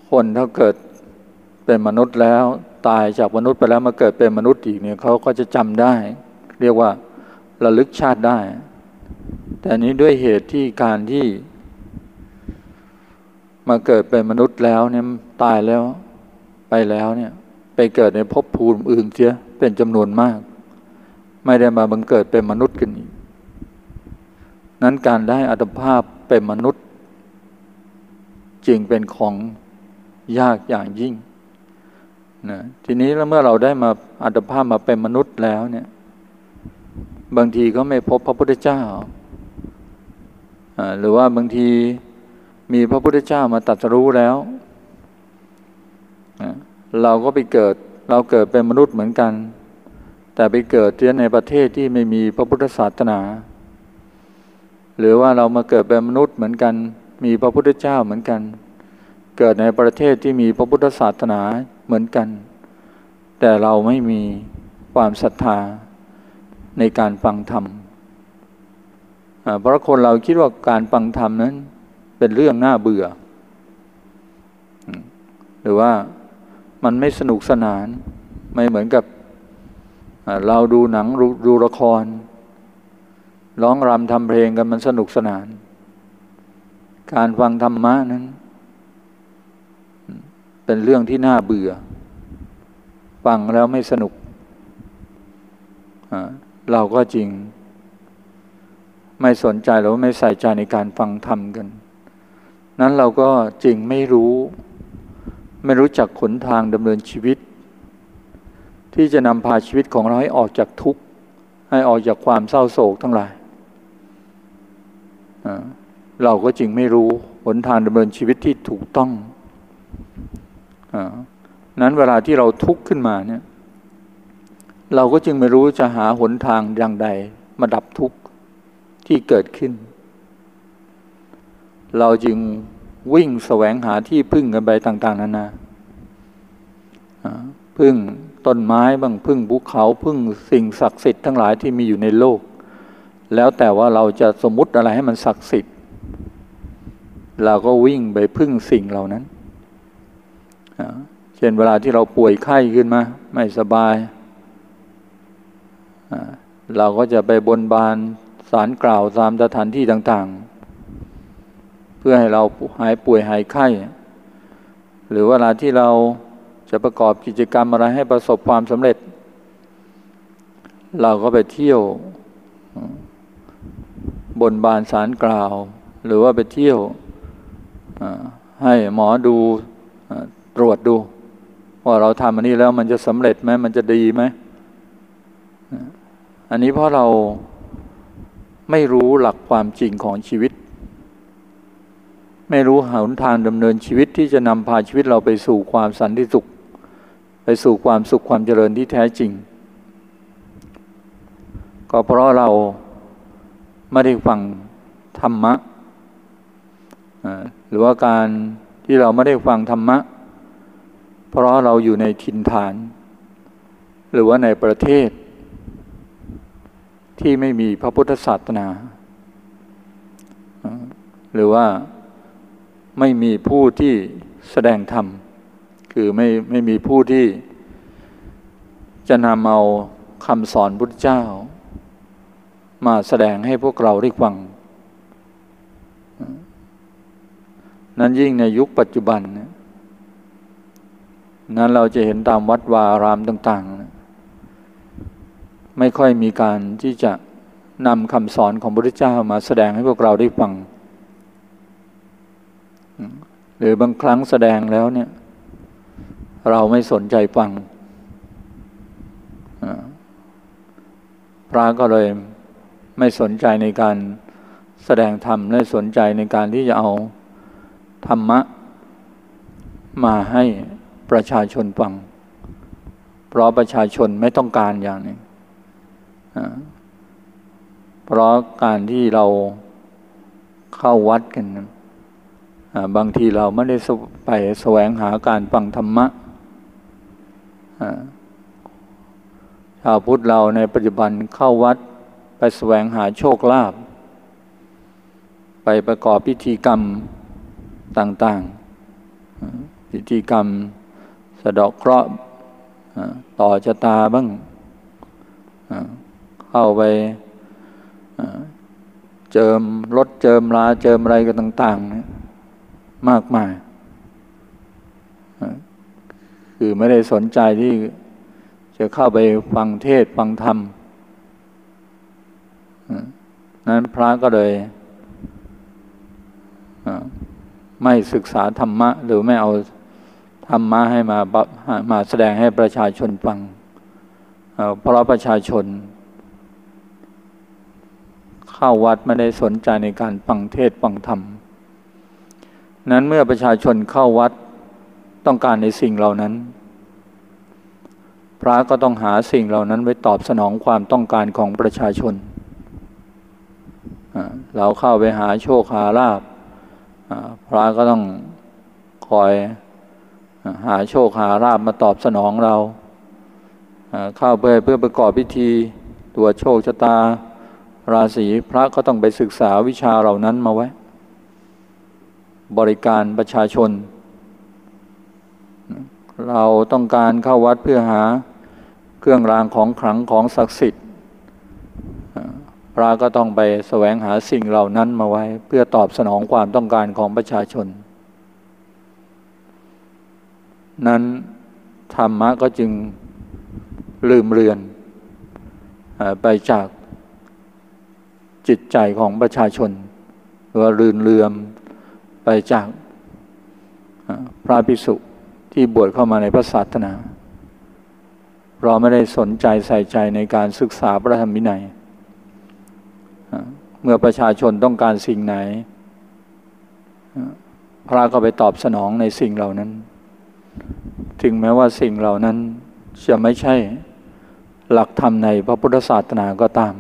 คนถ้าเกิดเป็นมนุษย์แล้ว ตายจากมนุษย์ไปแล้วมาเกิดเป็นมนุษย์อีกเนี่ยเขาก็จะจำได้ เรียกว่าระลึกชาติได้ แต่นี้ด้วยเหตุที่การที่ มาเกิดเป็นมนุษย์แล้วเนี่ยตายแล้วไปแล้วเนี่ย ไปเกิดในภพภูมิอื่นเสียเป็นจำนวนมาก ไม่ได้มาบังเกิดเป็นมนุษย์กันอีกนั้นการได้อัตภาพเป็นมนุษย์ จึงเป็นของยากอย่างยิ่ง นะทีนี้แล้วเมื่อเราได้มาอัตภาพมาเป็นมนุษย์แล้วเนี่ย บางทีก็ไม่พบพระพุทธเจ้า หรือว่าบางทีมีพระพุทธเจ้ามาตรัสรู้แล้ว เราก็ไปเกิด เราเกิดเป็นมนุษย์เหมือนกัน แต่ไปเกิดที่ในประเทศที่ไม่มีพระพุทธศาสนา หรือว่าเรามาเกิดเป็นมนุษย์เหมือนกัน มีพระพุทธเจ้าเหมือนกัน เกิดในประเทศที่มีพระพุทธศาสนา เหมือนกัน แต่เราไม่มีความศรัทธาในการฟังธรรมเพราะคนเราคิดว่าการฟังธรรมนั้น เป็นเรื่องน่าเบื่อ หรือว่ามันไม่สนุกสนาน ไม่เหมือนกับเราดูหนังดูละคร ร้องรำทำเพลงกันมันสนุกสนาน การฟังธรรมะนั้น เป็นเรื่องที่น่าเบื่อ ฟังแล้วไม่สนุก เราก็จริง ไม่สนใจหรือไม่ใส่ใจในการฟังธรรมกัน นั้นเราก็จริงไม่รู้ ไม่รู้จักขนทางดำเนินชีวิต ที่จะนำพาชีวิตของเราให้ออกจากทุกข์ ให้ออกจากความเศร้าโศกทั้งหลายเราก็จริงไม่รู้หนทางดำเนินชีวิตที่ถูกต้อง นั้นเวลาที่เราทุกข์ขึ้นมาเนี่ยเราก็จึงไม่รู้จะหาหนทางอย่างใดมาดับทุกข์ที่เกิดขึ้น เราจึงวิ่งแสวงหาที่พึ่งกันไปต่าง ๆนานาพึ่งต้นไม้บ้างพึ่งภูเขาพึ่งสิ่งศักดิ์สิทธิ์ทั้งหลายที่มีอยู่ในโลก แล้วแต่ว่าเราจะสมมุติอะไรให้มันศักดิ์สิทธิ์ เราก็วิ่งไปพึ่งสิ่งเหล่านั้น เช่นเวลาที่เราป่วยไข้ขึ้นมา ไม่สบาย เราก็จะไปบนบานสารกล่าวตามสถานที่ต่าง ๆ เพื่อให้เราหายป่วยหายไข้ หรือเวลาที่เราจะประกอบกิจกรรมอะไรให้ประสบความสำเร็จ เราก็ไปเที่ยว บนบานสารกล่าว หรือว่าไปเที่ยวให้หมอดู ตรวจดู ว่าเราทำอันนี้แล้วมันจะสำเร็จไหมมันจะดีไหมอันนี้เพราะเราไม่รู้หลักความจริงของชีวิต ไม่รู้หนทางดำเนินชีวิตที่จะนำพาชีวิตเราไปสู่ความสันติสุข ไปสู่ความสุขความเจริญที่แท้จริง ก็เพราะเราไม่ได้ฟังธรรมะหรือว่าการที่เราไม่ได้ฟังธรรมะ เพราะเราอยู่ในถิ่นฐาน หรือว่าในประเทศ ที่ไม่มีพระพุทธศาสนา หรือว่าไม่มีผู้ที่แสดงธรรม คือไม่ไม่มีผู้ที่จะนำเอาคำสอนพุทธเจ้า มาแสดงให้พวกเราได้ฟัง นั้นยิ่งในยุคปัจจุบันเนี่ย นั้นเราจะเห็นตามวัดวารามต่างๆ ไม่ค่อยมีการที่จะนำคำสอนของพระพุทธเจ้ามาแสดงให้พวกเราได้ฟัง หรือบางครั้งแสดงแล้วเนี่ย เราไม่สนใจฟังพระก็เลยไม่สนใจในการแสดงธรรมไม่สนใจในการที่จะเอาธรรมะมาให้ ประชาชนฟัง เพราะประชาชนไม่ต้องการอย่างนี้เพราะการที่เราเข้าวัดกันบางทีเราไม่ได้ไปแสวงหาการฟังธรรมะชาวพุทธเราในปัจจุบันเข้าวัดไปแสวงหาโชคลาภไปประกอบพิธีกรรมต่าง ๆ พิธีกรรม สะดอกเคราะห์ต่อชะตาบ้างเข้าไปเจิมรถเจิมลาเจิมอะไรกันต่างๆมากมาย คือไม่ได้สนใจที่จะเข้าไปฟังเทศฟังธรรมนั้นพระก็เลยไม่ศึกษาธรรมะ หรือไม่เอา ธรรมะให้มามาแสดงให้ประชาชนฟังเพราะประชาชน เข้าวัดไม่ได้สนใจในการฟังเทศฟังธรรม นั้นเมื่อประชาชนเข้าวัดต้องการในสิ่งเหล่านั้น พระก็ต้องหาสิ่งเหล่านั้นไว้ตอบสนองความต้องการของประชาชน เราเข้าไปหาโชคหาลาบพระก็ต้องคอย หาโชคหาลาบมาตอบสนองเรา เข้าไปเพื่อประกอบพิธีตัวโชคชะตา ราศีพระก็ต้องไปศึกษาวิชาเหล่านั้นมาไว้ บริการประชาชน เราต้องการเข้าวัดเพื่อหาเครื่องรางของขลังของศักดิ์สิทธิ์พระก็ต้องไปแสวงหาสิ่งเหล่านั้นมาไว้ เพื่อตอบสนองความต้องการของประชาชน นั้นธรรมะก็จึงลืมเลือนไปจากจิตใจของประชาชนหรือลืนเลือมไปจากพระภิกษุที่บวชเข้ามาในพระศาสนาเราไม่ได้สนใจใส่ใจในการศึกษาพระธรรมวินัย เมื่อประชาชนต้องการสิ่งไหน พระก็ไปตอบสนองในสิ่งเหล่านั้น ถึงแม้ว่าสิ่งเหล่านั้นจะไม่ใช่หลักธรรมในพระพุทธศาสนาก็ตาม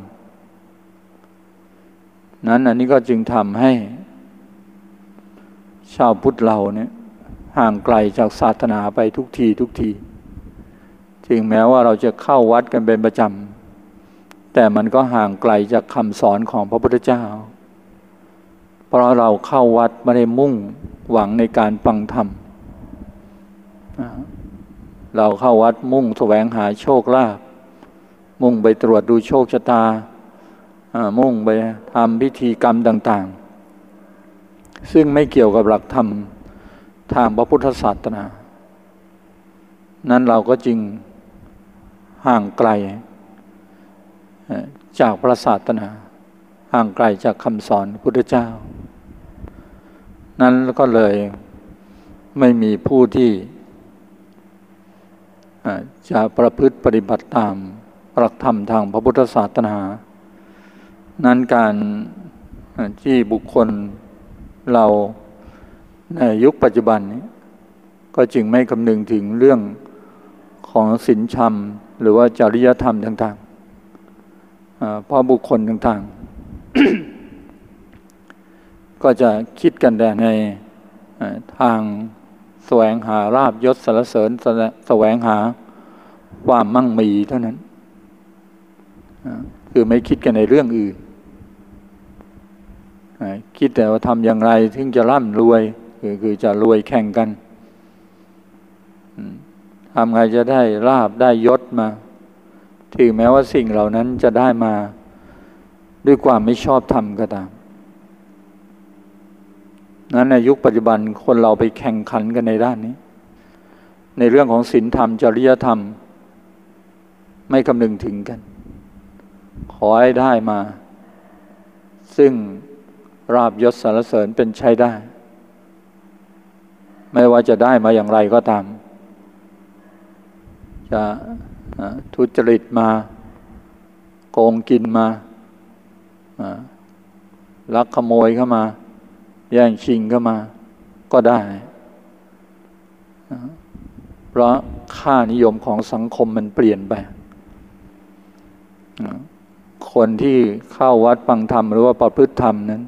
นั้นอันนี้ก็จึงทำให้ ชาวพุทธเราเนี่ยห่างไกลจากศาสนาไปทุกทีทุกที ถึงแม้ว่าเราจะเข้าวัดกันเป็นประจำ แต่มันก็ห่างไกลจากคำสอนของพระพุทธเจ้า เพราะเราเข้าวัดไม่ได้มุ่งหวังในการฟังธรรมเเราเข้าวัดมุ่งแสวงหาโชคลาภมุ่งไปตรวจดูโชคชะตา มุ่งไปทำพิธีกรรมต่าง ๆ ซึ่งไม่เกี่ยวกับหลักธรรมทางพระพุทธศาสนา นั้นเราก็จึงห่างไกล จากพระศาสนา ห่างไกลจากคำสอนพุทธเจ้า นั้นก็เลยไม่มีผู้ที่ จะประพฤติปฏิบัติตามหลักธรรมทางพระพุทธศาสนา นั้นการที่บุคคลเราในยุคปัจจุบันนี้ก็จึงไม่คำนึงถึงเรื่องของศีลธรรม หรือว่าจริยธรรมต่างเพราะบุคคลต่างๆ ก็จะคิดกันแต่ในทาง แสวงหาราบยศสารเสริญแสวงหาความมั่งมีเท่านั้น คือไม่คิดกันในเรื่องอื่น คิดแต่ว่าทำอย่างไรถึงจะร่ำรวย คือคือจะรวยแข่งกันทำไงจะได้ราบได้ยศมา ถึงแม้ว่าสิ่งเหล่านั้นจะได้มา ด้วยความไม่ชอบธรรมก็ตาม นั้นในยุคปัจจุบันคนเราไปแข่งขันกันในด้านนี้ ในเรื่องของศีลธรรม จริยธรรม ไม่คำนึงถึงกัน ขอให้ได้มา ซึ่งราบยศสารเสริญเป็นใช้ได้ ไม่ว่าจะได้มาอย่างไรก็ตาม จะทุจริตมา โกงกินมาลักขโมยเข้ามา แย่งชิงเข้ามาก็ได้ เพราะค่านิยมของสังคมมันเปลี่ยนไป คนที่เข้าวัดฟังธรรมหรือว่าประพฤติธรรมนั้น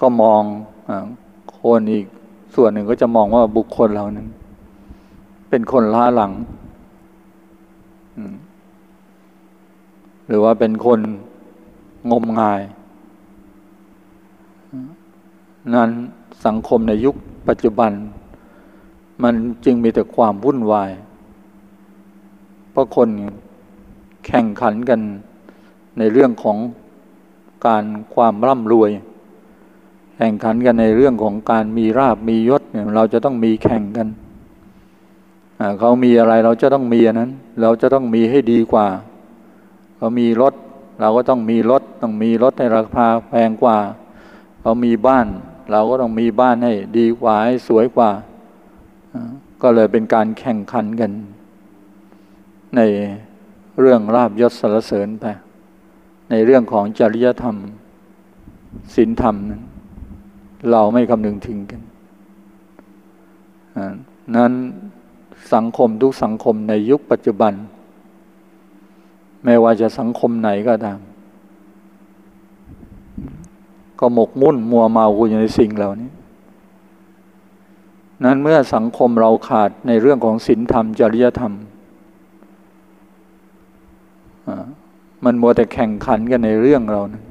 ก็มองคนอีกส่วนหนึ่งก็จะมองว่าบุคคลเรานั้น เป็นคนล้าหลัง หรือว่าเป็นคนงมงาย นั้นสังคมในยุคปัจจุบัน มันจึงมีแต่ความวุ่นวาย เพราะคนแข่งขันกันในเรื่องของการความร่ำรวย แข่งขันกันในเรื่องของการมีราบมียศเนี่ยเราจะต้องมีแข่งกันเขามีอะไรเราจะต้องมีนนั้น เราจะต้องมีให้ดีกว่า เขามีรถ เราก็ต้องมีรถ ต้องมีรถในราคาแพงกว่า เขามีบ้าน เราก็ต้องมีบ้านให้ดีกว่าให้สวยกว่า ก็เลยเป็นการแข่งขันกัน ในเรื่องราบยศสรรเสริญไป ในเรื่องของจริยธรรมศีลธรรม เราไม่คำนึงถึงกันนั้นสังคมทุกสังคมในยุคปัจจุบัน ไม่ว่าจะสังคมไหนก็ตาม ก็หมกมุ่นมัวเมาอยู่ในสิ่งเหล่านี้ นั้นเมื่อสังคมเราขาดในเรื่องของศีลธรรมจริยธรรม มันมัวแต่แข่งขันกันในเรื่องเรานะ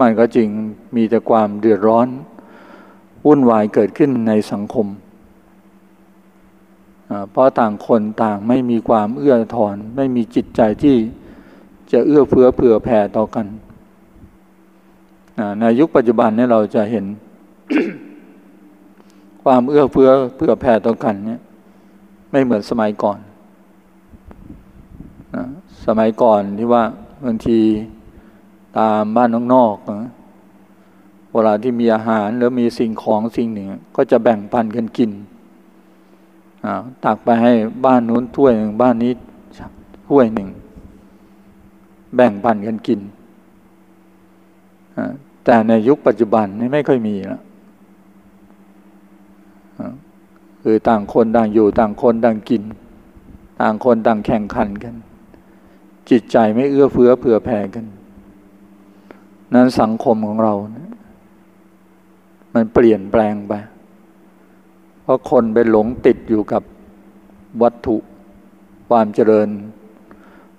มันก็จริงมีแต่ความเดือดร้อน วุ่นวายเกิดขึ้นในสังคม เพราะต่างคนต่างไม่มีความเอื้อถอน ไม่มีจิตใจที่จะเอื้อเฟื้อเผื่อแผ่ต่อกัน ในยุคปัจจุบันเนี้เราจะเห็น ความเอื้อเฟื้อเผื่อแผ่ต่อกันเนี่ย ไม่เหมือนสมัยก่อนสมัยก่อนที่ว่าบางทีตามบ้านนอกๆเวลาที่มีอาหารหรือมีสิ่งของสิ่งหนึ่ง ก็จะแบ่งปันกันกินตักไปให้บ้านนู้นถ้วยหนึ่งบ้านนี้ถ้วยหนึ่ง แบ่งปันกันกิน แต่ในยุคปัจจุบันนี่ไม่ค่อยมีแล้วคือต่างคนต่างอยู่ต่างคนต่างกิน ต่างคนต่างแข่งขันกัน จิตใจไม่เอื้อเฟื้อเผื่อแผ่กัน นั้นสังคมของเรา มันเปลี่ยนแปลงไป เพราะคนไปหลงติดอยู่กับวัตถุความเจริญ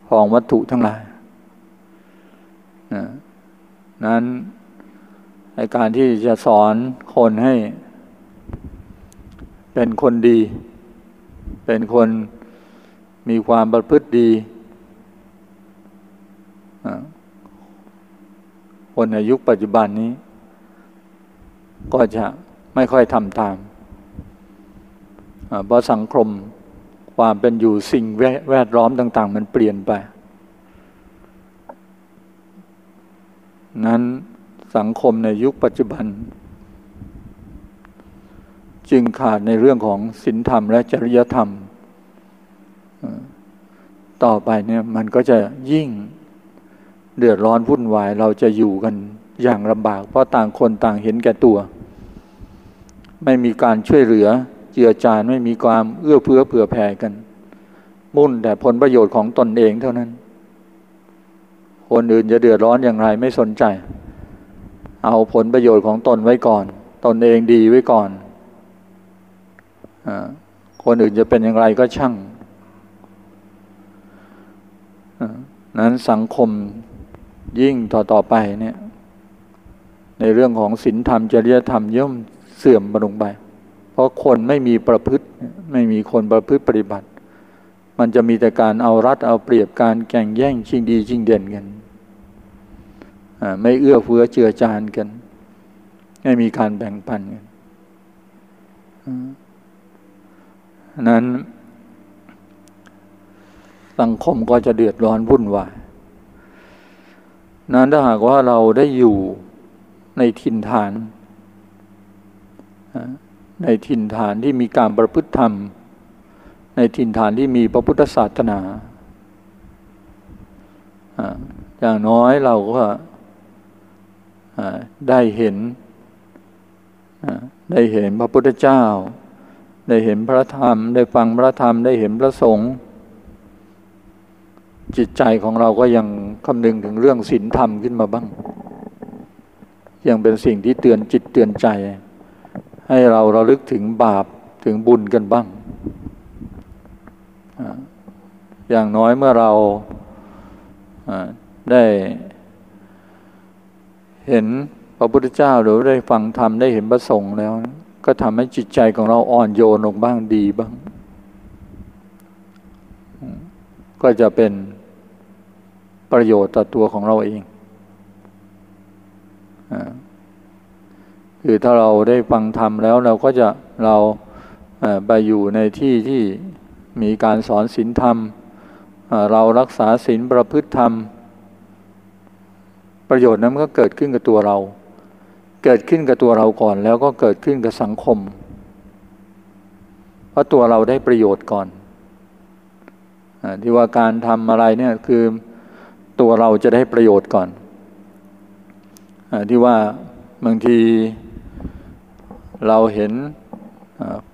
ของวัตถุทั้งหลายนะนั้น ในการที่จะสอนคนให้ เป็นคนดี เป็นคนมีความประพฤติดี คนในยุคปัจจุบันนี้ ก็จะไม่ค่อยทำตาม เพราะสังคมความเป็นอยู่สิ่งแวดล้อมต่าง ๆ มันเปลี่ยนไป นั้น สังคมในยุคปัจจุบัน จึงขาดในเรื่องของศีลธรรมและจริยธรรม ต่อไปเนี่ยมันก็จะยิ่งเดือดร้อนวุ่นวายเราจะอยู่กันอย่างลำบาก เพราะต่างคนต่างเห็นแก่ตัว ไม่มีการช่วยเหลือเจือจานไม่มีความเอื้อเฟื้อเผื่อแผ่กัน มุ่นแต่ผลประโยชน์ของตนเองเท่านั้น คนอื่นจะเดือดร้อนอย่างไรไม่สนใจ เอาผลประโยชน์ของตนไว้ก่อน ตนเองดีไว้ก่อนอคนอื่นจะเป็นอย่างไรก็ช่างนั้นสังคมยิ่งต่อต่อไปเนี่ย ในเรื่องของศีลธรรมจริยธรรมย่อมเสื่อมลงไป เพราะคนไม่มีประพฤติ ไม่มีคนประพฤติปฏิบัติ มันจะมีแต่การเอารัดเอาเปรียบการแข่งแย่งชิงดีชิงเด่นกัน ไม่เอื้อเฟื้อเจือจานกัน ไม่มีการแบ่งปันกันนั้นสังคมก็จะเดือดร้อนวุ่นวาย นั้นถ้าหากว่าเราได้อยู่ในถิ่นฐาน ในถิ่นฐานที่มีการประพฤติธรรม ในถิ่นฐานที่มีพระพุทธศาสนา อย่างน้อยเราก็ ได้เห็น ได้เห็นพระพุทธเจ้า ได้เห็นพระธรรม ได้ฟังพระธรรม ได้เห็นพระสงฆ์จิตใจของเราก็ยังคำนึงถึงเรื่องศีลธรรมขึ้นมาบ้าง ยังเป็นสิ่งที่เตือนจิตเตือนใจ ให้เราเราลึกถึงบาปถึงบุญกันบ้าง อย่างน้อยเมื่อเราได้ เห็นพระพุทธเจ้าหรือได้ฟังธรรมได้เห็นพระสงฆ์แล้ว ก็ทำให้จิตใจของเราอ่อนโยนลงบ้างดีบ้าง ก็จะเป็นประโยชน์ต่อตัวของเราเองคือถ้าเราได้ฟังธรรมแล้วเราก็จะเราไปอยู่ในที่ที่มีการสอนศีลธรรม เรารักษาศีลประพฤติธรรม ประโยชน์นั้นก็เกิดขึ้นกับตัวเรา เกิดขึ้นกับตัวเราก่อน แล้วก็เกิดขึ้นกับสังคม เพราะตัวเราได้ประโยชน์ก่อนที่ว่าการทำอะไรเนี่ยคือตัวเราจะได้ประโยชน์ก่อนอที่ว่าบางทีเราเห็น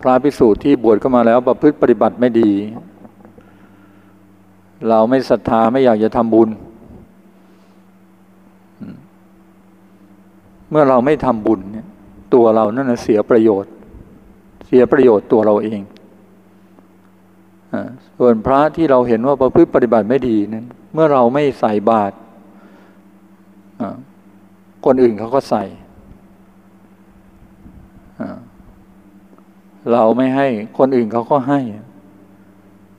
พระภิกษุที่บวชเข้ามาแล้วประพฤติปฏิบัติไม่ดี เราไม่ศรัทธาไม่อยากจะทำบุญ เมื่อเราไม่ทำบุญเนี่ยตัวเรานั่นเสียประโยชน์ เสียประโยชน์ตัวเราเองส่วนพระที่เราเห็นว่าประพฤติปฏิบัติไม่ดีนั้น เมื่อเราไม่ใส่บาตรคนอื่นเขาก็ใส่เราไม่ให้คนอื่นเขาก็ให้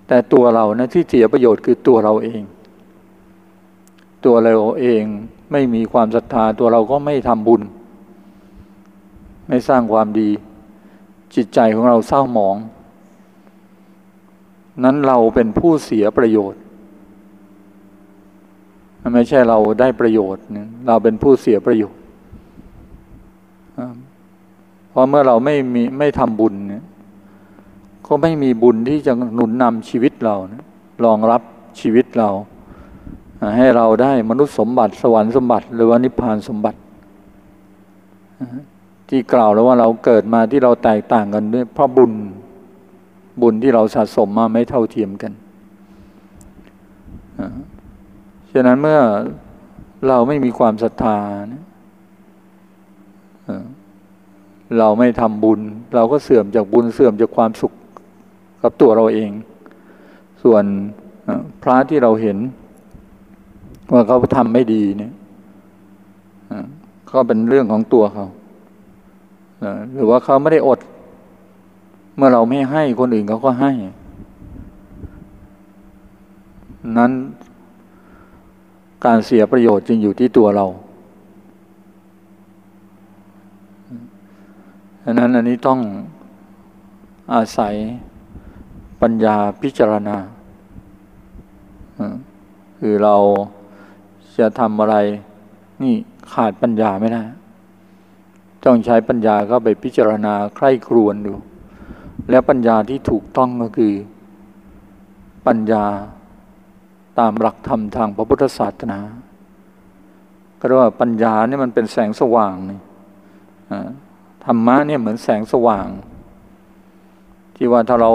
แต่ตัวเรานะที่เสียประโยชน์คือตัวเราเอง ตัวเราเองไม่มีความศรัทธาตัวเราก็ไม่ทำบุญ ไม่สร้างความดี จิตใจของเราเศร้าหมอง นั้นเราเป็นผู้เสียประโยชน์ไม่ใช่เราได้ประโยชน์ เราเป็นผู้เสียประโยชน์ เพราะเมื่อเราไม่มีไม่ทำบุญเนี่ยก็ไม่มีบุญที่จะหนุนนำชีวิตเรารองรับชีวิตเรา ให้เราได้มนุษย์สมบัติสวรรค์สมบัติ หรือว่านิพพานสมบัติ ที่กล่าวแล้วว่าเราเกิดมาที่เราแตกต่างกันด้วยเพราะบุญบุญที่เราสะสมมาไม่เท่าเทียมกันฉะนั้นเมื่อเราไม่มีความศรัทธาเราไม่ทำบุญ เราก็เสื่อมจากบุญเสื่อมจากความสุขกับตัวเราเอง ส่วนพระที่เราเห็น ว่าเขาทำไม่ดีเนี่ยก็เป็นเรื่องของตัวเขาหรือว่าเขาไม่ได้อด เมื่อเราไม่ให้คนอื่นเขาก็ให้ นั้นการเสียประโยชน์จึงอยู่ที่ตัวเราดังนั้นอันนี้ต้องอาศัยปัญญาพิจารณาคือเรา จะทำอะไร นี่ขาดปัญญาไม่ได้ต้องใช้ปัญญาก็ไปพิจารณาใคร่ครวญดู แล้วปัญญาที่ถูกต้องก็คือ ปัญญาตามหลักธรรมทางพระพุทธศาสนา ก็เรียกว่าปัญญาเนี่ยมันเป็นแสงสว่างนี่ธรรมะเนี่ยเหมือนแสงสว่าง ที่ว่าถ้าเรา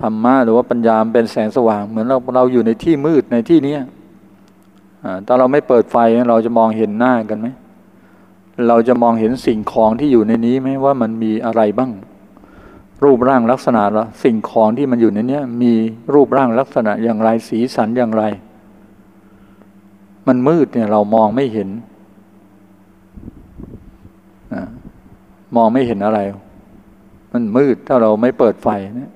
ธรรมะหรือว่าปัญญาเป็นแสงสว่าง เหมือนเราเราอยู่ในที่มืดในที่นี้ ถ้าเราไม่เปิดไฟเราจะมองเห็นหน้ากันไหม เราจะมองเห็นสิ่งของที่อยู่ในนี้ไหมว่ามันมีอะไรบ้าง รูปร่างลักษณะละสิ่งของที่มันอยู่ในนี้มีรูปร่างลักษณะอย่างไรสีสันอย่างไร มันมืดเนี่ยเรามองไม่เห็นมองไม่เห็นอะไร มันมืดถ้าเราไม่เปิดไฟเนี่ย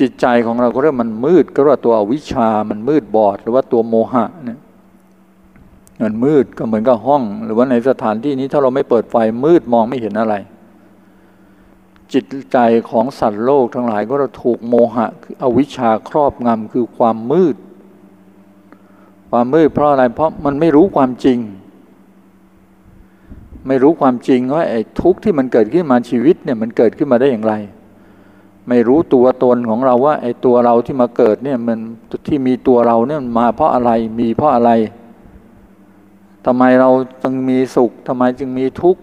จิตใจของเราก็เรียกมันมืด ก็ว่าตัววิชามันมืดบอด หรือว่าตัวโมหะเนี่ยมันมืดก็เหมือนกับห้อง หรือว่าในสถานที่นี้ถ้าเราไม่เปิดไฟมืดมองไม่เห็นอะไร จิตใจของสัตว์โลกทั้งหลายก็เราถูกโมหะคืออวิชชาครอบงำคือความมืด ความมืดเพราะอะไรเพราะมันไม่รู้ความจริง ไม่รู้ความจริงว่าไอ้ทุกข์ที่มันเกิดขึ้นมาชีวิตเนี่ยมันเกิดขึ้นมาได้อย่างไร ไม่รู้ตัวตนของเราว่าไอ้ตัวเราที่มาเกิดเนี่ยมันที่มีตัวเราเนี่ยมาเพราะอะไรมีเพราะอะไรทำไมเราจึงมีสุขทำไมจึงมีทุกข์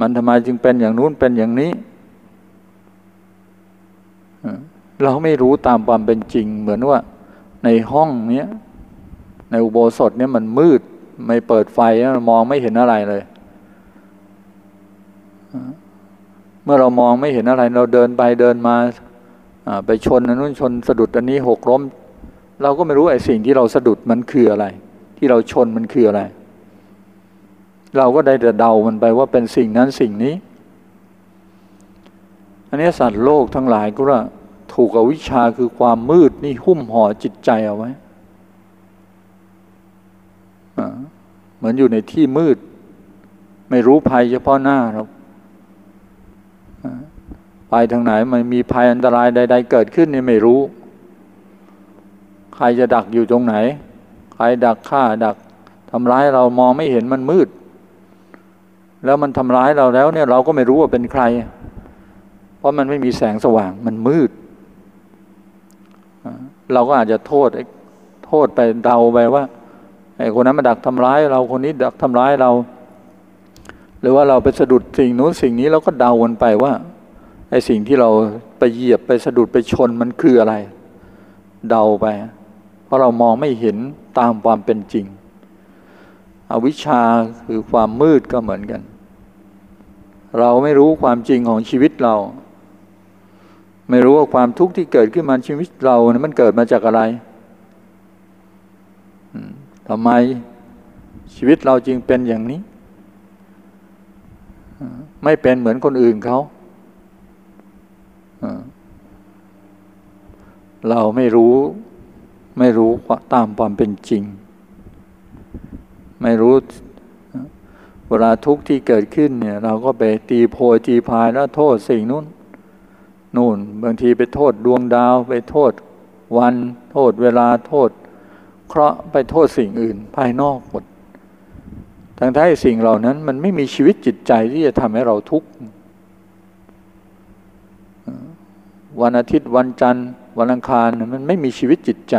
มันทำไมจึงเป็นอย่างนู้นเป็นอย่างนี้ เราไม่รู้ตามความเป็นจริง เหมือนว่าในห้องเนี้ยในอุโบสถเนี่ยมันมืด ไม่เปิดไฟมองไม่เห็นอะไรเลย มื่อเรามองไม่เห็นอะไรเราเดินไปเดินมาไปชนอันนู้นชนสะดุดอันนี้หกล้ม เราก็ไม่รู้ไอ้สิ่งที่เราสะดุดมันคืออะไร ที่เราชนมันคืออะไร เราก็ได้แต่เดามันไปว่าเป็นสิ่งนั้นสิ่งนี้ อันนี้สัตว์โลกทั้งหลายก็ว่าถูกอวิชชาคือความมืดนี่หุ้มห่อจิตใจเอาไว้เหมือนอยู่ในที่มืด ไม่รู้ภัยเฉพาะหน้าเรา ไปทางไหนมันมีภัยอันตรายใด ๆ เกิดขึ้นนี่ไม่รู้ ใครจะดักอยู่ตรงไหน ใครดักฆ่าดักทำร้ายเรามองไม่เห็นมันมืด แล้วมันทำร้ายเราแล้วเนี่ยเราก็ไม่รู้ว่าเป็นใคร เพราะมันไม่มีแสงสว่างมันมืด เราก็อาจจะโทษโทษไปเดาไปว่าไอ้คนนั้นมาดักทำร้าย เราคนนี้ดักทำร้ายเรา หรือว่าเราไปสะดุดสิ่งนู้นสิ่งนี้เราก็เดากันไปว่า ไอ้สิ่งที่เราไปเหยียบไปสะดุดไปชนมันคืออะไร เดาไป เพราะเรามองไม่เห็นตามความเป็นจริง อวิชชาคือความมืดก็เหมือนกัน เราไม่รู้ความจริงของชีวิตเรา ไม่รู้ว่าความทุกข์ที่เกิดขึ้นมาชีวิตเรานะมันเกิดมาจากอะไรทำไมชีวิตเราจึงเป็นอย่างนี้ ไม่เป็นเหมือนคนอื่นเขา เราไม่รู้ ไม่รู้ตามความเป็นจริง ไม่รู้เวลาทุกข์ที่เกิดขึ้นเนี่ย เราก็ไปตีโพยตีพายแล้วโทษสิ่งนู้นนู่น บางทีไปโทษดวงดาว ไปโทษวัน โทษเวลาโทษ เคราะห์ไปโทษสิ่งอื่น ภายนอกหมดทั้งท้ายสิ่งเหล่านั้น มันไม่มีชีวิตจิตใจที่จะทำให้เราทุกข์ วันอาทิตย์วันจันทร์ วันอังคารมันไม่มีชีวิตจิตใจ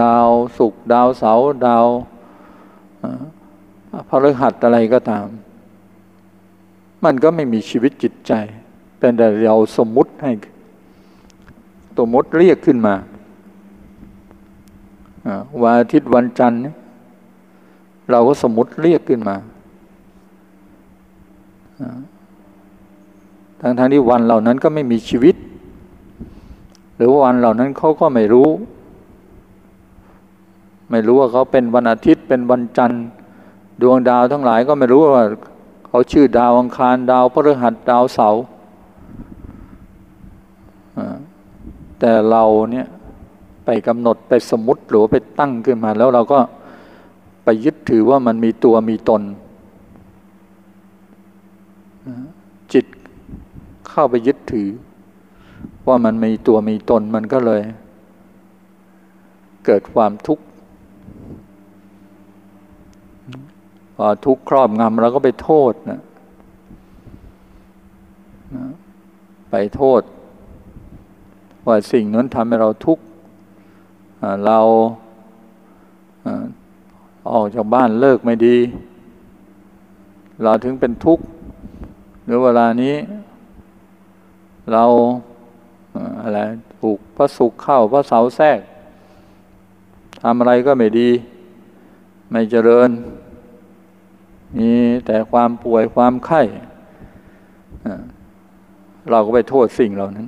ดาวศุกร์ดาวเสาร์ดาวพฤหัสอะไรก็ตาม มันก็ไม่มีชีวิตจิตใจ เป็นแต่เราสมมุติให้ตัวมดเรียกขึ้นมาวันอาทิตย์วันจันทร์เราก็สมมติเรียกขึ้นมา ทั้งทั้งที่วันเหล่านั้นก็ไม่มีชีวิต หรือว่าวันเหล่านั้นเขาก็ไม่รู้ ไม่รู้ว่าเขาเป็นวันอาทิตย์เป็นวันจันทร์ ดวงดาวทั้งหลายก็ไม่รู้ว่าเขาชื่อดาวอังคารดาวพฤหัสดาวเสาร์แต่เราเนี่ยไปกำหนดไปสมมติหรือไปตั้งขึ้นมา แล้วเราก็ไปยึดถือว่ามันมีตัวมีตน เข้าไปยึดถือ ว่ามันมีตัวมีตนมันก็เลย เกิดความทุกข์พอทุกข์ครอบงำเราก็ไปโทษนะไปโทษ ว่าสิ่งนั้นทำให้เราทุกข์เราออกจากบ้านเลิกไม่ดี เราถึงเป็นทุกข์ หรือเวลานี้ เราอะไรถูกพระสุขเข้าพระเสาแทรกทำอะไรก็ไม่ดี ไม่เจริญ มีแต่ความป่วยความไข้เราก็ไปโทษสิ่งเหล่านั้น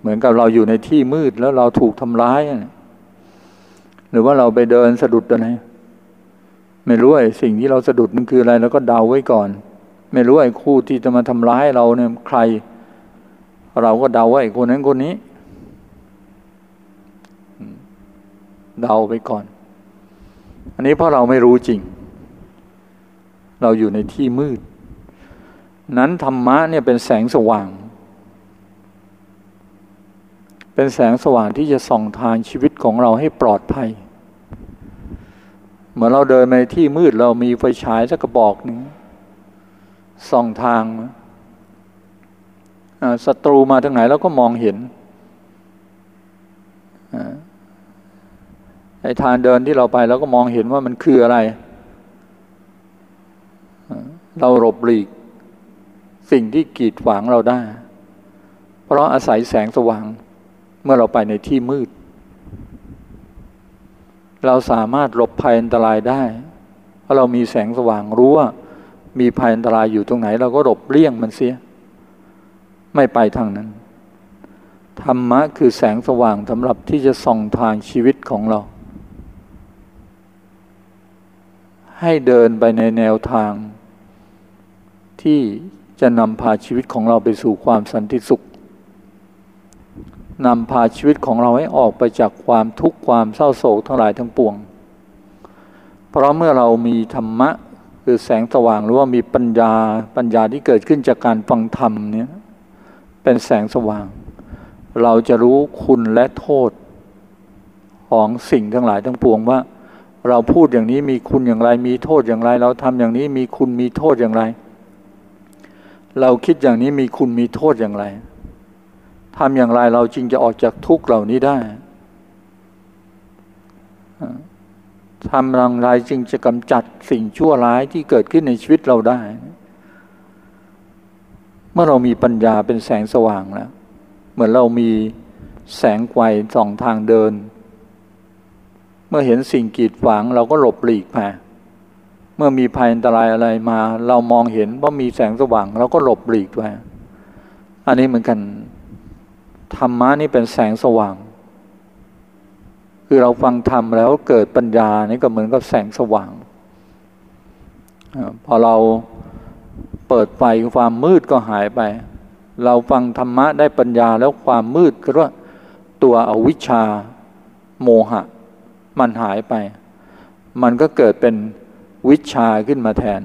เหมือนกับเราอยู่ในที่มืดแล้วเราถูกทำร้าย หรือว่าเราไปเดินสะดุดอะไรไม่รู้ไอ้สิ่งที่เราสะดุดมันคืออะไร แล้วก็เดาไว้ก่อน ไม่รู้ไอ้คู่ที่จะมาทำร้ายเราเนี่ยใคร เราก็เดาว่าไอ้คนนั้นคนนี้ เดาไปก่อน อันนี้เพราะเราไม่รู้จริง เราอยู่ในที่มืด นั้นธรรมะเนี่ยเป็นแสงสว่าง เป็นแสงสว่างที่จะส่องทางชีวิตของเราให้ปลอดภัยเมื่อเราเดินไปที่มืดเรามีไฟฉายสักกระบอกหนึ่งส่องทาง ศัตรูมาทางไหนเราก็มองเห็นไอ้ทางเดินที่เราไปเราก็มองเห็นว่ามันคืออะไร เราหลบหลีก สิ่งที่กีดขวางเราได้ เพราะอาศัยแสงสว่างเมื่อเราไปในที่มืด เราสามารถหลบภัยอันตรายได้ เพราะเรามีแสงสว่างรู้ว่า มีภัยอันตรายอยู่ตรงไหน เราก็หลบเลี่ยงมันเสีย ไม่ไปทางนั้น ธรรมะคือแสงสว่างสำหรับที่จะส่องทางชีวิตของเรา ให้เดินไปในแนวทาง ที่จะนำพาชีวิตของเราไปสู่ความสันติสุขนำพาชีวิตของเราให้ออกไปจากความทุกข์ความเศร้าโศกทั้งหลายทั้งปวง เพราะเมื่อเรามีธรรมะคือแสงสว่างหรือว่ามีปัญญาปัญญาที่เกิดขึ้นจากการฟังธรรมเนี่ย เป็นแสงสว่าง เราจะรู้คุณและโทษ ของสิ่งทั้งหลายทั้งปวงว่า เราพูดอย่างนี้มีคุณอย่างไร มีโทษอย่างไร เราทำอย่างนี้มีคุณมีโทษอย่างไร เราคิดอย่างนี้มีคุณมีโทษอย่างไรทำอย่างไรเราจึงจะออกจากทุกข์เหล่านี้ได้ทำอย่างไรจึงจะกำจัดสิ่งชั่วร้ายที่เกิดขึ้นในชีวิตเราได้ มื่อเรามีปัญญาเป็นแสงสว่างแล้วเหมือนเรามีแสงไฟสองทางเดิน เมื่อเห็นสิ่งกีดขวางเราก็หลบหลีกไปเมื่อมีภัยอันตรายอะไรมา เรามองเห็นว่ามีแสงสว่างเราก็หลบหลีกไปอันนี้เหมือนกันธรรมะนี่เป็นแสงสว่าง คือเราฟังธรรมแล้วเกิดปัญญานี่ก็เหมือนกับแสงสว่าง พอเรา เปิดไฟความมืดก็หายไป เราฟังธรรมะได้ปัญญาแล้วความมืดก็ว่าตัวอวิชชาโมหะ มันหายไป มันก็เกิดเป็นวิชาขึ้นมาแทน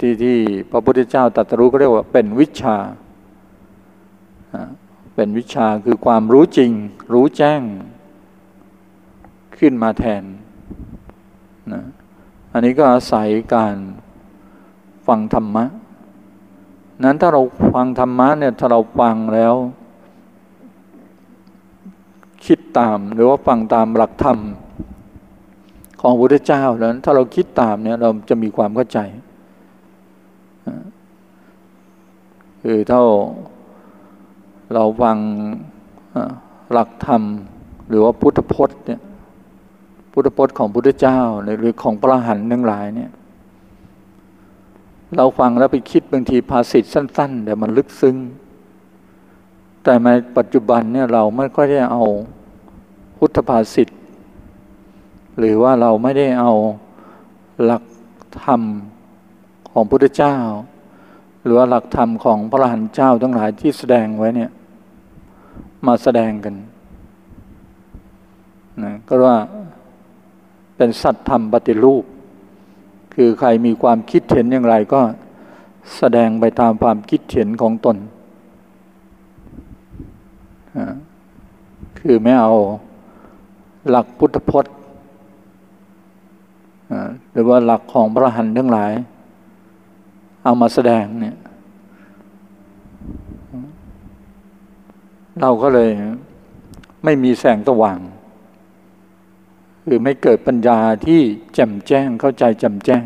ที่ที่พระพุทธเจ้าตรัสรู้ก็เรียกว่าเป็นวิชา เป็นวิชาคือความรู้จริง รู้แจ้งขึ้นมาแทนนะ อันนี้ก็อาศัยการฟังธรรมะ นั้นถ้าเราฟังธรรมะเนี่ยถ้าเราฟังแล้ว คิดตามหรือว่าฟังตามหลักธรรม ของพระพุทธเจ้าแล้วถ้าเราคิดตามเนี่ยเราจะมีความเข้าใจคือถ้าเราฟังหลักธรรม หรือว่าพุทธพจน์เนี่ย พุทธพจน์ของพุทธเจ้าหรือของพระหันทั้งหลายเนี่ยเราฟังแล้วไปคิดบางทีภาษิตสั้น ๆ แต่มันลึกซึ้งแต่ในปัจจุบันเนี่ยเราไม่ค่อยได้เอาพุทธภาษิตหรือว่าเราไม่ได้เอาหลักธรรมของพุทธเจ้า หรือว่าหลักธรรมของพระอรหันต์เจ้าทั้งหลายที่แสดงไว้เนี่ยมาแสดงกันนะก็ว่า เป็นสัตธรรมปฏิรูป คือใครมีความคิดเห็นอย่างไรก็แสดงไปตามความคิดเห็นของตน คือไม่เอาหลักพุทธพจน์หรือว่าหลักของพระหันทั้งหลาย เอามาแสดงเนี่ยเราก็เลยไม่มีแสงสว่าง คือไม่เกิดปัญญาที่แจ่มแจ้งเข้าใจแจ่มแจ้ง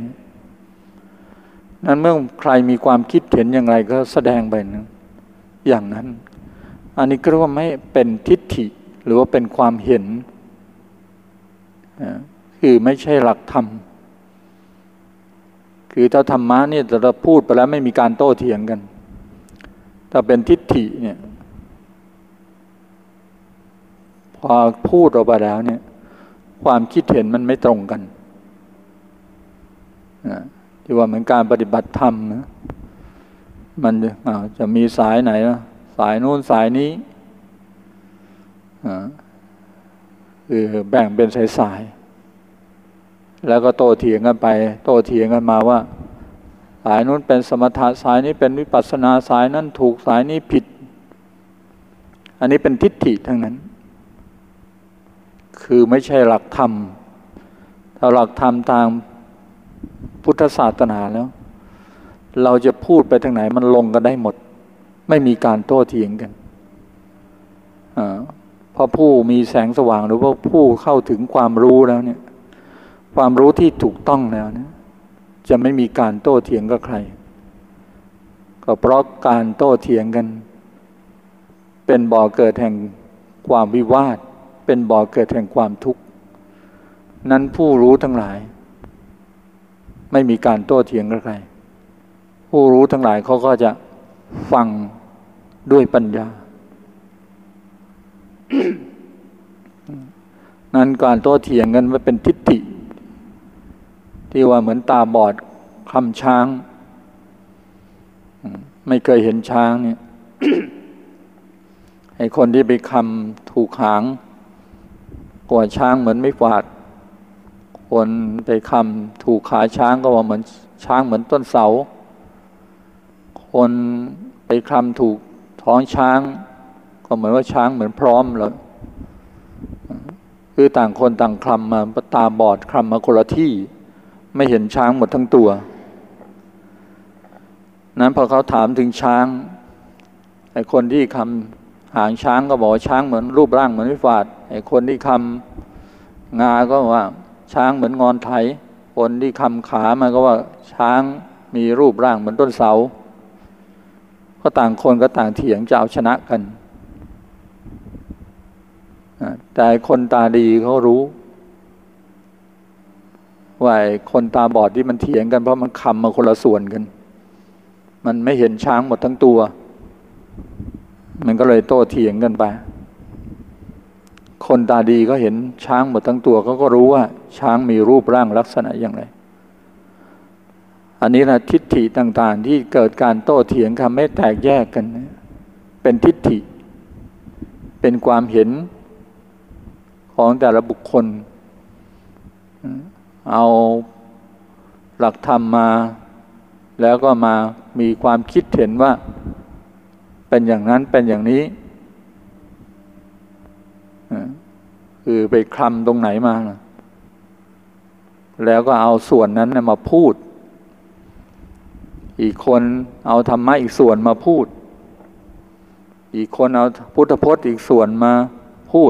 นั้นเมื่อใครมีความคิดเห็นอย่างไรก็แสดงไปนะอย่างนั้น อันนี้ก็เรียกว่าไม่เป็นทิฏฐิหรือว่าเป็นความเห็น คือไม่ใช่หลักธรรม คือถ้าธรรมะเนี่ยเราพูดไปแล้วไม่มีการโต้เถียงกัน ถ้าเป็นทิฏฐิเนี่ยพอพูดออกไปแล้วเนี่ย ความคิดเห็นมันไม่ตรงกันนะที่ว่าเหมือนการปฏิบัติธรรมนะมันจะมีสายไหนนะสายนู้นสายนี้คือแบ่งเป็นสายๆแล้วก็โตเถียงกันไป โตเถียงกันมาว่า สายนู้นเป็นสมถะสายนี้เป็นวิปัสสนาสายนั้นถูกสายนี้ผิด อันนี้เป็นทิฏฐิทั้งนั้น คือไม่ใช่หลักธรรม ถ้าหลักธรรมตามพุทธศาสนาแล้ว เราจะพูดไปทางไหนมันลงกันได้หมด ไม่มีการโต้เถียงกันเพราะผู้มีแสงสว่างหรือว่าผู้เข้าถึงความรู้แล้วเนี่ย ความรู้ที่ถูกต้องแล้วเนี่ยจะไม่มีการโต้เถียงกับใคร ก็เพราะการโต้เถียงกัน เป็นบ่อเกิดแห่งความวิวาท เป็นบ่อเกิดแห่งความทุกข์ นั้นผู้รู้ทั้งหลาย ไม่มีการโต้เถียงกับใคร ผู้รู้ทั้งหลายเขาก็จะฟังด้วยปัญญา นั้นการโต้เถียงกันมันเป็นทิฏฐิ ที่ว่าเหมือนตาบอดคำช้าง ไม่เคยเห็นช้างเนี่ยไอ้คนที่ไปคำถูกหาง กว่าช้างเหมือนไม่ฝาด คนไปคำถูกขาช้างก็ว่าเหมือนช้างเหมือนต้นเสา คนไปคำถูกท้องช้าง ก็เหมือนว่าช้างเหมือนพร้อมแล้วคือต่างคนต่างคลำมาตาบอดคลำมาคนละที่ ไม่เห็นช้างหมดทั้งตัว นั้นพอเขาถามถึงช้างไอ้คนที่คำ หางช้างก็บอกช้างเหมือนรูปร่างเหมือนวิฟาดไอ้คนที่คำงาก็ว่า ช้างเหมือนงอนไถ คนที่คำขามาก็ว่าช้างมีรูปร่างเหมือนต้นเสา ก็ต่างคนก็ต่างเถียงจะเอาชนะกัน แต่คนตาดีเขารู้ว่าคนตาบอดที่มันเถียงกันเพราะมันคำมาคนละส่วนกัน มันไม่เห็นช้างหมดทั้งตัว มันก็เลยโต้เถียงกันไป คนตาดีก็เห็นช้างหมดทั้งตัวเขาก็รู้ว่า ช้างมีรูปร่างลักษณะอย่างไร อันนี้นะทิฏฐิต่าง ๆ ที่เกิดการโต้เถียงทำให้แตกแยกกัน เป็นทิฏฐิ เป็นความเห็นของแต่ละบุคคล เอาหลักธรรมมา แล้วก็มามีความคิดเห็นว่า เป็นอย่างนั้นเป็นอย่างนี้คือไปคลำตรงไหนมาแล้วก็เอาส่วนนั้นมาพูด อีกคนเอาธรรมะอีกส่วนมาพูด อีกคนเอาพุทธพจน์อีกส่วนมา